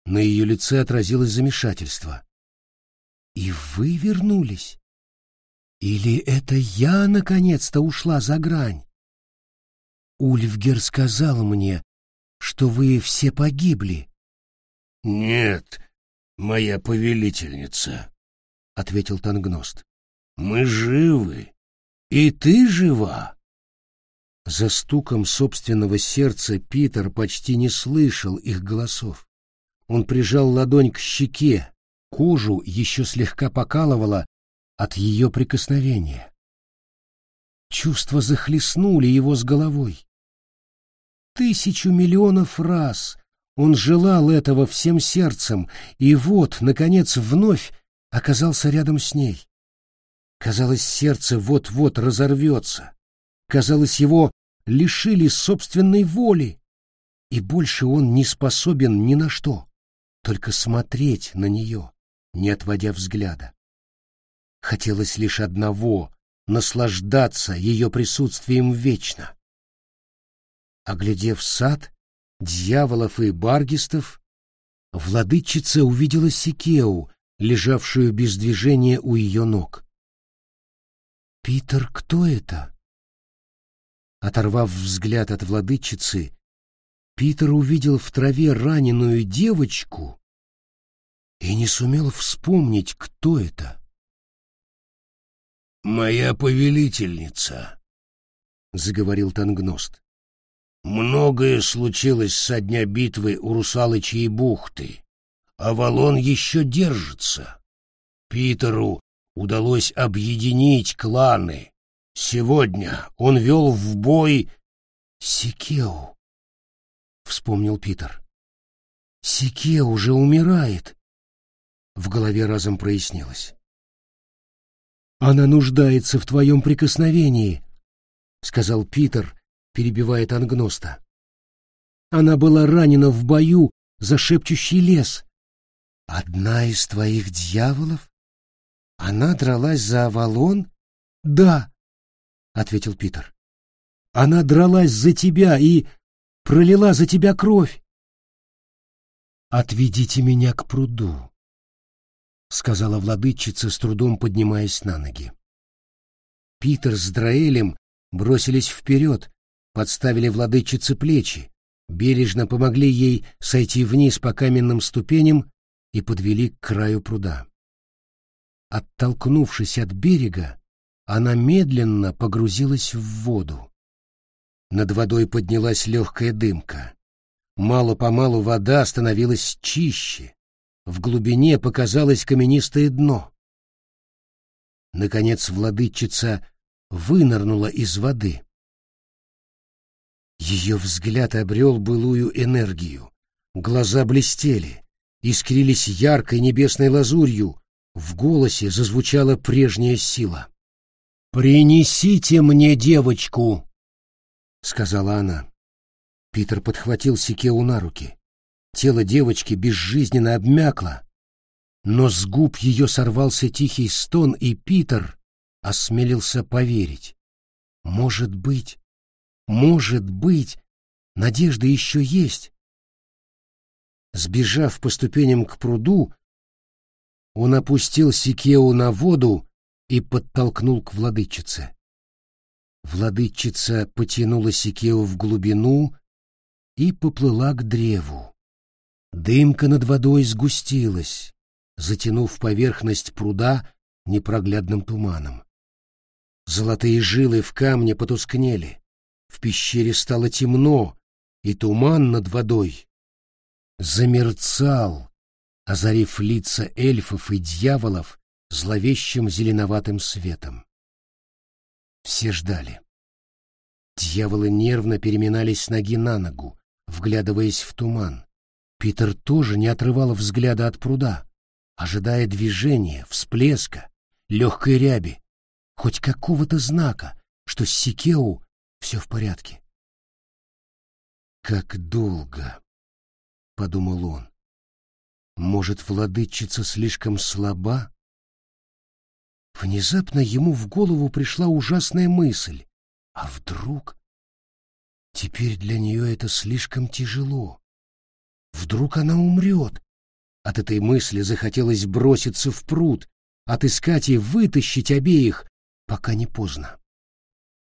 на ее лице отразилось замешательство. «И вы вернулись? Или это я наконец-то ушла за грань? Ульфгер сказал мне, что вы все погибли». «Нет, моя повелительница», — ответил Тангност. «Мы живы, и ты жива». За стуком собственного сердца Питер почти не слышал их голосов. Он прижал ладонь к щеке, кожу еще слегка покалывало от ее прикосновения. Чувства захлестнули его с головой. Тысячу миллионов раз он желал этого всем сердцем, и вот, наконец, вновь оказался рядом с ней. Казалось, сердце вот-вот разорвется. Казалось, его лишили собственной воли, и больше он не способен ни на что, только смотреть на нее, не отводя взгляда. Хотелось лишь одного — наслаждаться ее присутствием вечно. Оглядев сад, дьяволов и баргистов, владычица увидела Сикеу, лежавшую без движения у ее ног. «Питер, кто это?» Оторвав взгляд от владычицы, Питер увидел в траве раненую девочку и не сумел вспомнить, кто это. «Моя повелительница», — заговорил Тангност. «Многое случилось со дня битвы у Русалычьей бухты. Авалон еще держится. Питеру удалось объединить кланы, Сегодня он вел в бой Сикеу, вспомнил Питер. Сикеу уже умирает. В голове разом прояснилось. Она нуждается в твоем прикосновении, сказал Питер, перебивая Тангноста. Она была ранена в бою за шепчущий лес. Одна из твоих дьяволов? Она дралась за Авалон? Да, — ответил Питер. «Она дралась за тебя и пролила за тебя кровь». «Отведите меня к пруду», — сказала владычица, с трудом поднимаясь на ноги. Питер с Драэлем бросились вперед, подставили владычице плечи, бережно помогли ей сойти вниз по каменным ступеням и подвели к краю пруда. Оттолкнувшись от берега, она медленно погрузилась в воду. Над водой поднялась легкая дымка. Мало-помалу вода становилась чище. В глубине показалось каменистое дно. Наконец владычица вынырнула из воды. Ее взгляд обрел былую энергию. Глаза блестели, искрились яркой небесной лазурью, в голосе зазвучала прежняя сила. «Принесите мне девочку!» — сказала она. Питер подхватил Сикеу на руки. Тело девочки безжизненно обмякло, но с губ ее сорвался тихий стон, и Питер осмелился поверить. Может быть, может быть, надежда еще есть. Сбежав по ступеням к пруду, он опустил Сикеу на воду и подтолкнул к владычице. Владычица потянула Сикеу в глубину и поплыла к древу. Дымка над водой сгустилась, затянув поверхность пруда непроглядным туманом. Золотые жилы в камне потускнели, в пещере стало темно, и туман над водой замерцал, озарив лица эльфов и дьяволов зловещим зеленоватым светом. Все ждали. Дьяволы нервно переминались с ноги на ногу, вглядываясь в туман. Питер тоже не отрывал взгляда от пруда, ожидая движения, всплеска, легкой ряби, хоть какого-то знака, что с Сикеу все в порядке. «Как долго!» — подумал он. «Может, владычица слишком слаба?» Внезапно ему в голову пришла ужасная мысль. А вдруг? Теперь для нее это слишком тяжело. Вдруг она умрет? От этой мысли захотелось броситься в пруд, отыскать и вытащить обеих, пока не поздно.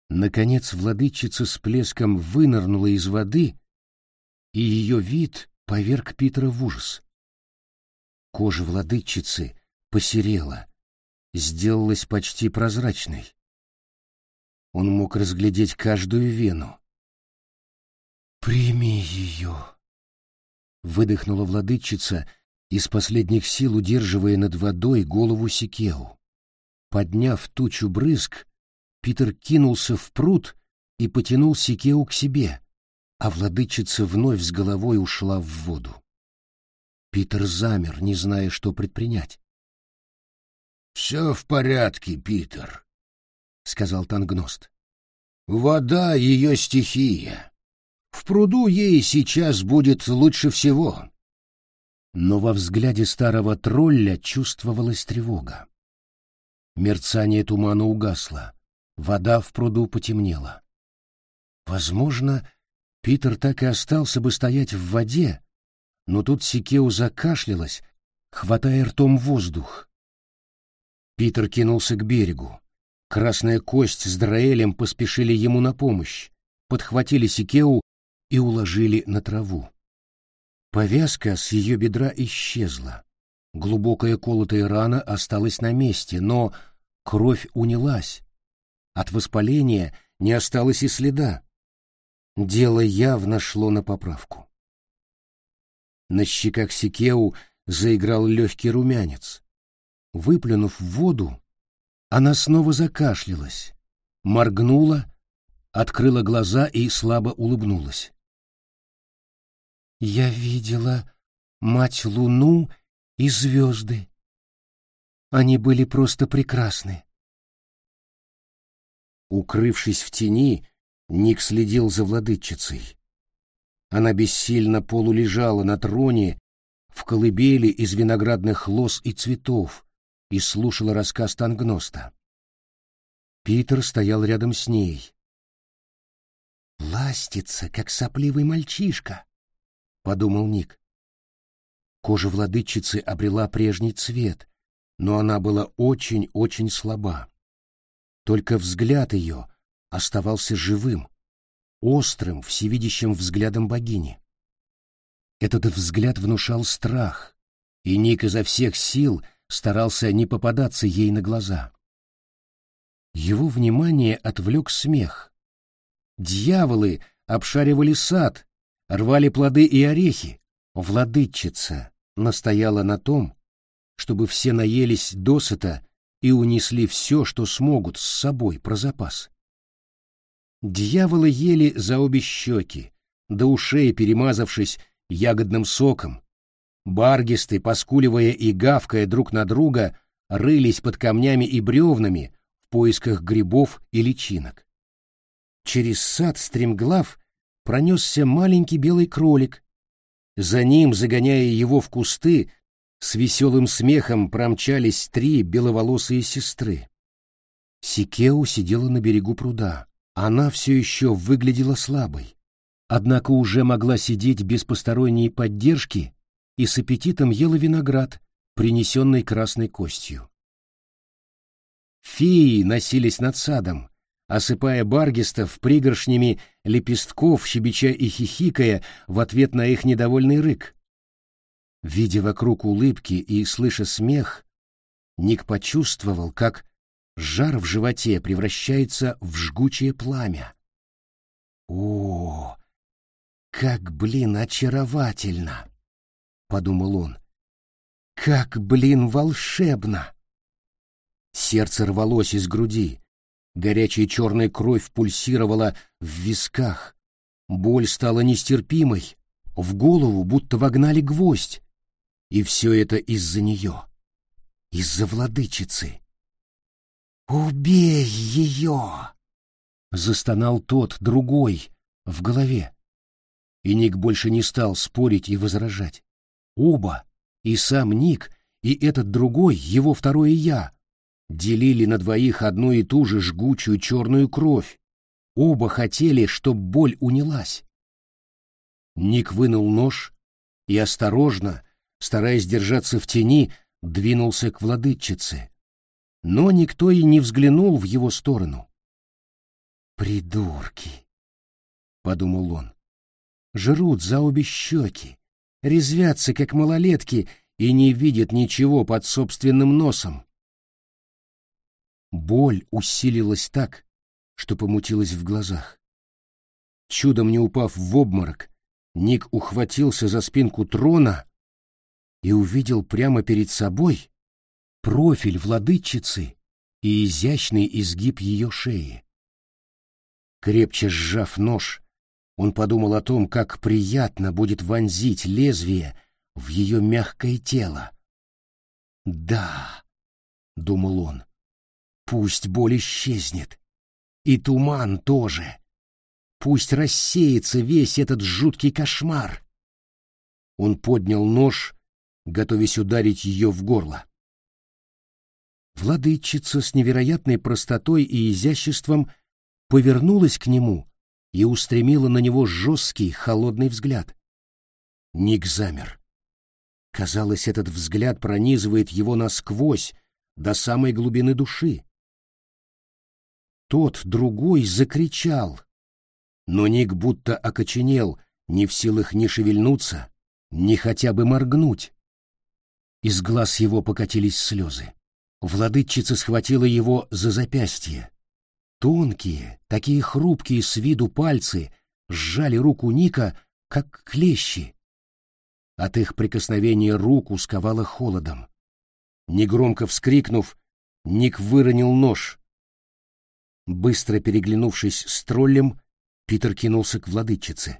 Наконец владычица с плеском вынырнула из воды, и ее вид поверг Питера в ужас. Кожа владычицы посерела, сделалась почти прозрачной. Он мог разглядеть каждую вену. «Прими ее!» — выдохнула владычица, из последних сил удерживая над водой голову Сикеу. Подняв тучу брызг, Питер кинулся в пруд и потянул Сикеу к себе, а владычица вновь с головой ушла в воду. Питер замер, не зная, что предпринять. «Все в порядке, Питер», — сказал Тангност. «Вода — ее стихия. В пруду ей сейчас будет лучше всего». Но во взгляде старого тролля чувствовалась тревога. Мерцание тумана угасло, вода в пруду потемнела. Возможно, Питер так и остался бы стоять в воде, но тут Сикеу закашлялась, хватая ртом воздух, Питер кинулся к берегу. Красная кость с Драэлем поспешили ему на помощь, подхватили Сикеу и уложили на траву. Повязка с ее бедра исчезла. Глубокая колотая рана осталась на месте, но кровь унялась. От воспаления не осталось и следа. Дело явно шло на поправку. На щеках Сикеу заиграл легкий румянец. Выплюнув в воду, она снова закашлялась, моргнула, открыла глаза и слабо улыбнулась. «Я видела мать Луну и звезды. Они были просто прекрасны». Укрывшись в тени, Ник следил за владычицей. Она бессильно полулежала на троне в колыбели из виноградных лоз и цветов, и слушала рассказ Тангноста. Питер стоял рядом с ней. «Ластится, как сопливый мальчишка», — подумал Ник. Кожа владычицы обрела прежний цвет, но она была очень-очень слаба. Только взгляд ее оставался живым, острым, всевидящим взглядом богини. Этот взгляд внушал страх, и Ник изо всех сил — старался не попадаться ей на глаза. Его внимание отвлек смех. Дьяволы обшаривали сад, рвали плоды и орехи. Владычица настояла на том, чтобы все наелись досыта и унесли все, что смогут с собой про запас. Дьяволы ели за обе щеки, до ушей перемазавшись ягодным соком. Баргисты, поскуливая и гавкая друг на друга, рылись под камнями и бревнами в поисках грибов и личинок. Через сад стремглав пронесся маленький белый кролик. За ним, загоняя его в кусты, с веселым смехом промчались три беловолосые сестры. Сикеу сидела на берегу пруда. Она все еще выглядела слабой, однако уже могла сидеть без посторонней поддержки и с аппетитом ела виноград, принесенный красной костью. Феи носились над садом, осыпая баргистов пригоршнями лепестков, щебеча и хихикая в ответ на их недовольный рык. Видя вокруг улыбки и слыша смех, Ник почувствовал, как жар в животе превращается в жгучее пламя. «О, как, блин, очаровательно!» — подумал он. «Как, блин, волшебно!» Сердце рвалось из груди, горячая черная кровь пульсировала в висках, боль стала нестерпимой, в голову будто вогнали гвоздь. И все это из-за нее. Из-за владычицы. «Убей ее!» — застонал тот, другой, в голове. И Ник больше не стал спорить и возражать. Оба, и сам Ник, и этот другой, его второе «я», делили на двоих одну и ту же жгучую черную кровь. Оба хотели, чтоб боль унялась. Ник вынул нож и осторожно, стараясь держаться в тени, двинулся к владычице. Но никто и не взглянул в его сторону. «Придурки!» — подумал он. «Жрут за обе щеки, резвятся, как малолетки, и не видят ничего под собственным носом». Боль усилилась так, что помутилась в глазах. Чудом не упав в обморок, Ник ухватился за спинку трона и увидел прямо перед собой профиль владычицы и изящный изгиб ее шеи. Крепче сжав нож, он подумал о том, как приятно будет вонзить лезвие в ее мягкое тело. «Да», — думал он, — «пусть боль исчезнет, и туман тоже. Пусть рассеется весь этот жуткий кошмар». Он поднял нож готовясь ударить ее в горло. Владычица с невероятной простотой и изяществом повернулась к нему и устремила на него жесткий, холодный взгляд. Ник замер. Казалось, этот взгляд пронизывает его насквозь, до самой глубины души. Тот, другой, закричал, но Ник будто окоченел, не в силах ни шевельнуться, ни хотя бы моргнуть. Из глаз его покатились слезы. Владычица схватила его за запястье. Тонкие, такие хрупкие с виду пальцы сжали руку Ника, как клещи. От их прикосновения руку сковало холодом. Негромко вскрикнув, Ник выронил нож. Быстро переглянувшись с троллем, Питер кинулся к владычице.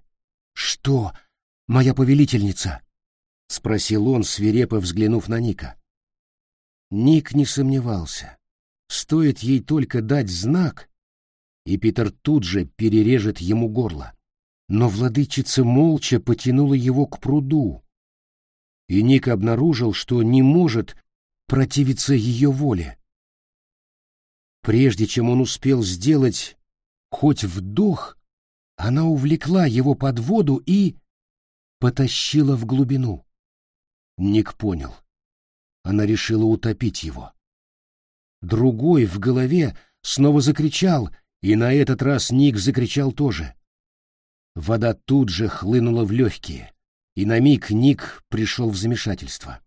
«Что, моя повелительница?» — спросил он, свирепо взглянув на Ника. Ник не сомневался. Стоит ей только дать знак, и Питер тут же перережет ему горло. Но владычица молча потянула его к пруду, и Ник обнаружил, что не может противиться ее воле. Прежде чем он успел сделать хоть вдох, она увлекла его под воду и потащила в глубину. Ник понял. Она решила утопить его. Другой в голове снова закричал, и на этот раз Ник закричал тоже. Вода тут же хлынула в легкие, и на миг Ник пришел в замешательство.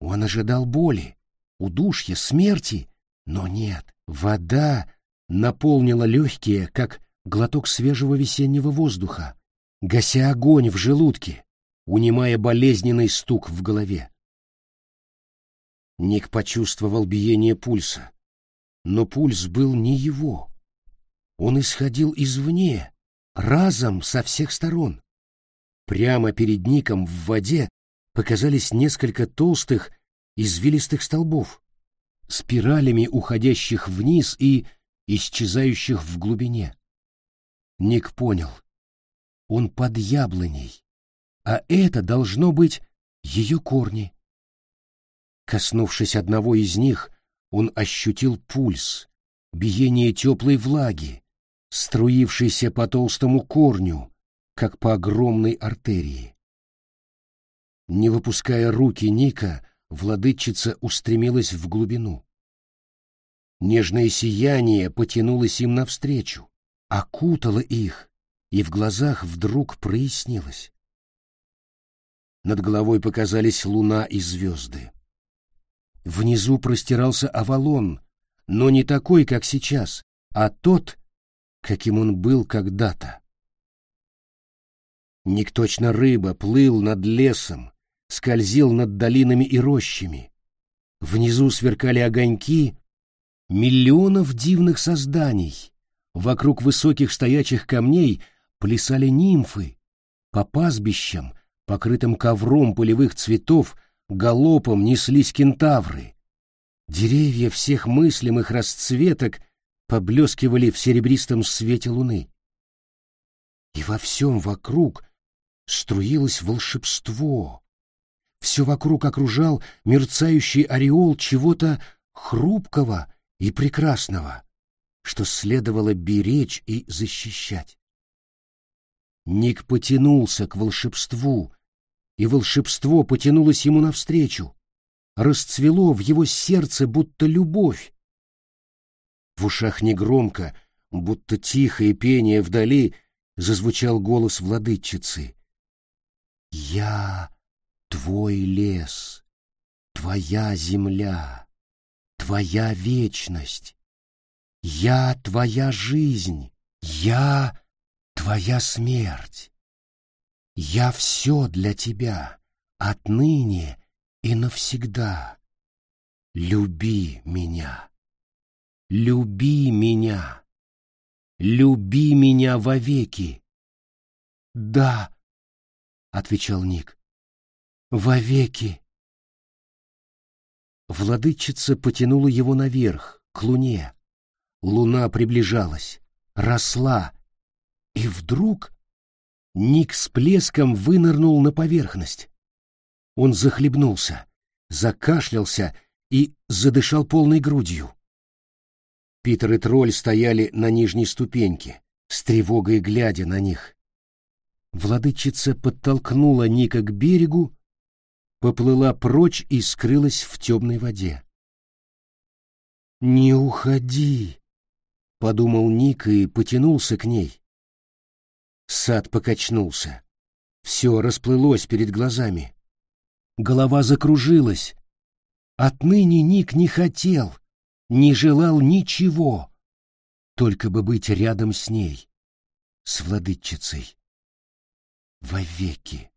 Он ожидал боли, удушья, смерти, Но нет, вода наполнила легкие, как глоток свежего весеннего воздуха, гася огонь в желудке, унимая болезненный стук в голове. Ник почувствовал биение пульса, но пульс был не его. Он исходил извне, разом со всех сторон. Прямо перед Ником в воде показались несколько толстых, извилистых столбов, спиралями уходящих вниз и исчезающих в глубине. Ник понял. Он под яблоней, а это должно быть ее корни. Коснувшись одного из них, он ощутил пульс, биение теплой влаги, струившейся по толстому корню, как по огромной артерии. Не выпуская руки Ника, владычица устремилась в глубину. Нежное сияние потянулось им навстречу, окутало их, и в глазах вдруг прояснилось. Над головой показались луна и звезды. Внизу простирался Авалон, но не такой, как сейчас, а тот, каким он был когда-то. Ник точно рыба плыл над лесом, скользил над долинами и рощами. Внизу сверкали огоньки миллионов дивных созданий. Вокруг высоких стоячих камней плясали нимфы. По пастбищам, покрытым ковром полевых цветов, галопом неслись кентавры. Деревья всех мыслимых расцветок поблескивали в серебристом свете луны. И во всем вокруг струилось волшебство. Все вокруг окружал мерцающий ореол чего-то хрупкого и прекрасного, что следовало беречь и защищать. Ник потянулся к волшебству, и волшебство потянулось ему навстречу, расцвело в его сердце будто любовь. В ушах негромко, будто тихое пение вдали, зазвучал голос владычицы. «Я твой лес, твоя земля, твоя вечность, я твоя жизнь, я твоя смерть. Я все для тебя, отныне и навсегда. Люби меня, люби меня, люби меня вовеки. Да, — отвечал Ник, — вовеки. Владычица потянула его наверх, к луне. Луна приближалась, росла, и вдруг Ник с плеском вынырнул на поверхность. Он захлебнулся, закашлялся и задышал полной грудью. Питер и тролль стояли на нижней ступеньке, с тревогой глядя на них. Владычица подтолкнула Ника к берегу, поплыла прочь и скрылась в темной воде. «Не уходи!» — подумал Ник и потянулся к ней. Сад покачнулся. Все расплылось перед глазами. Голова закружилась. Отныне Ник не хотел, не желал ничего, только бы быть рядом с ней, с владычицей. Вовеки.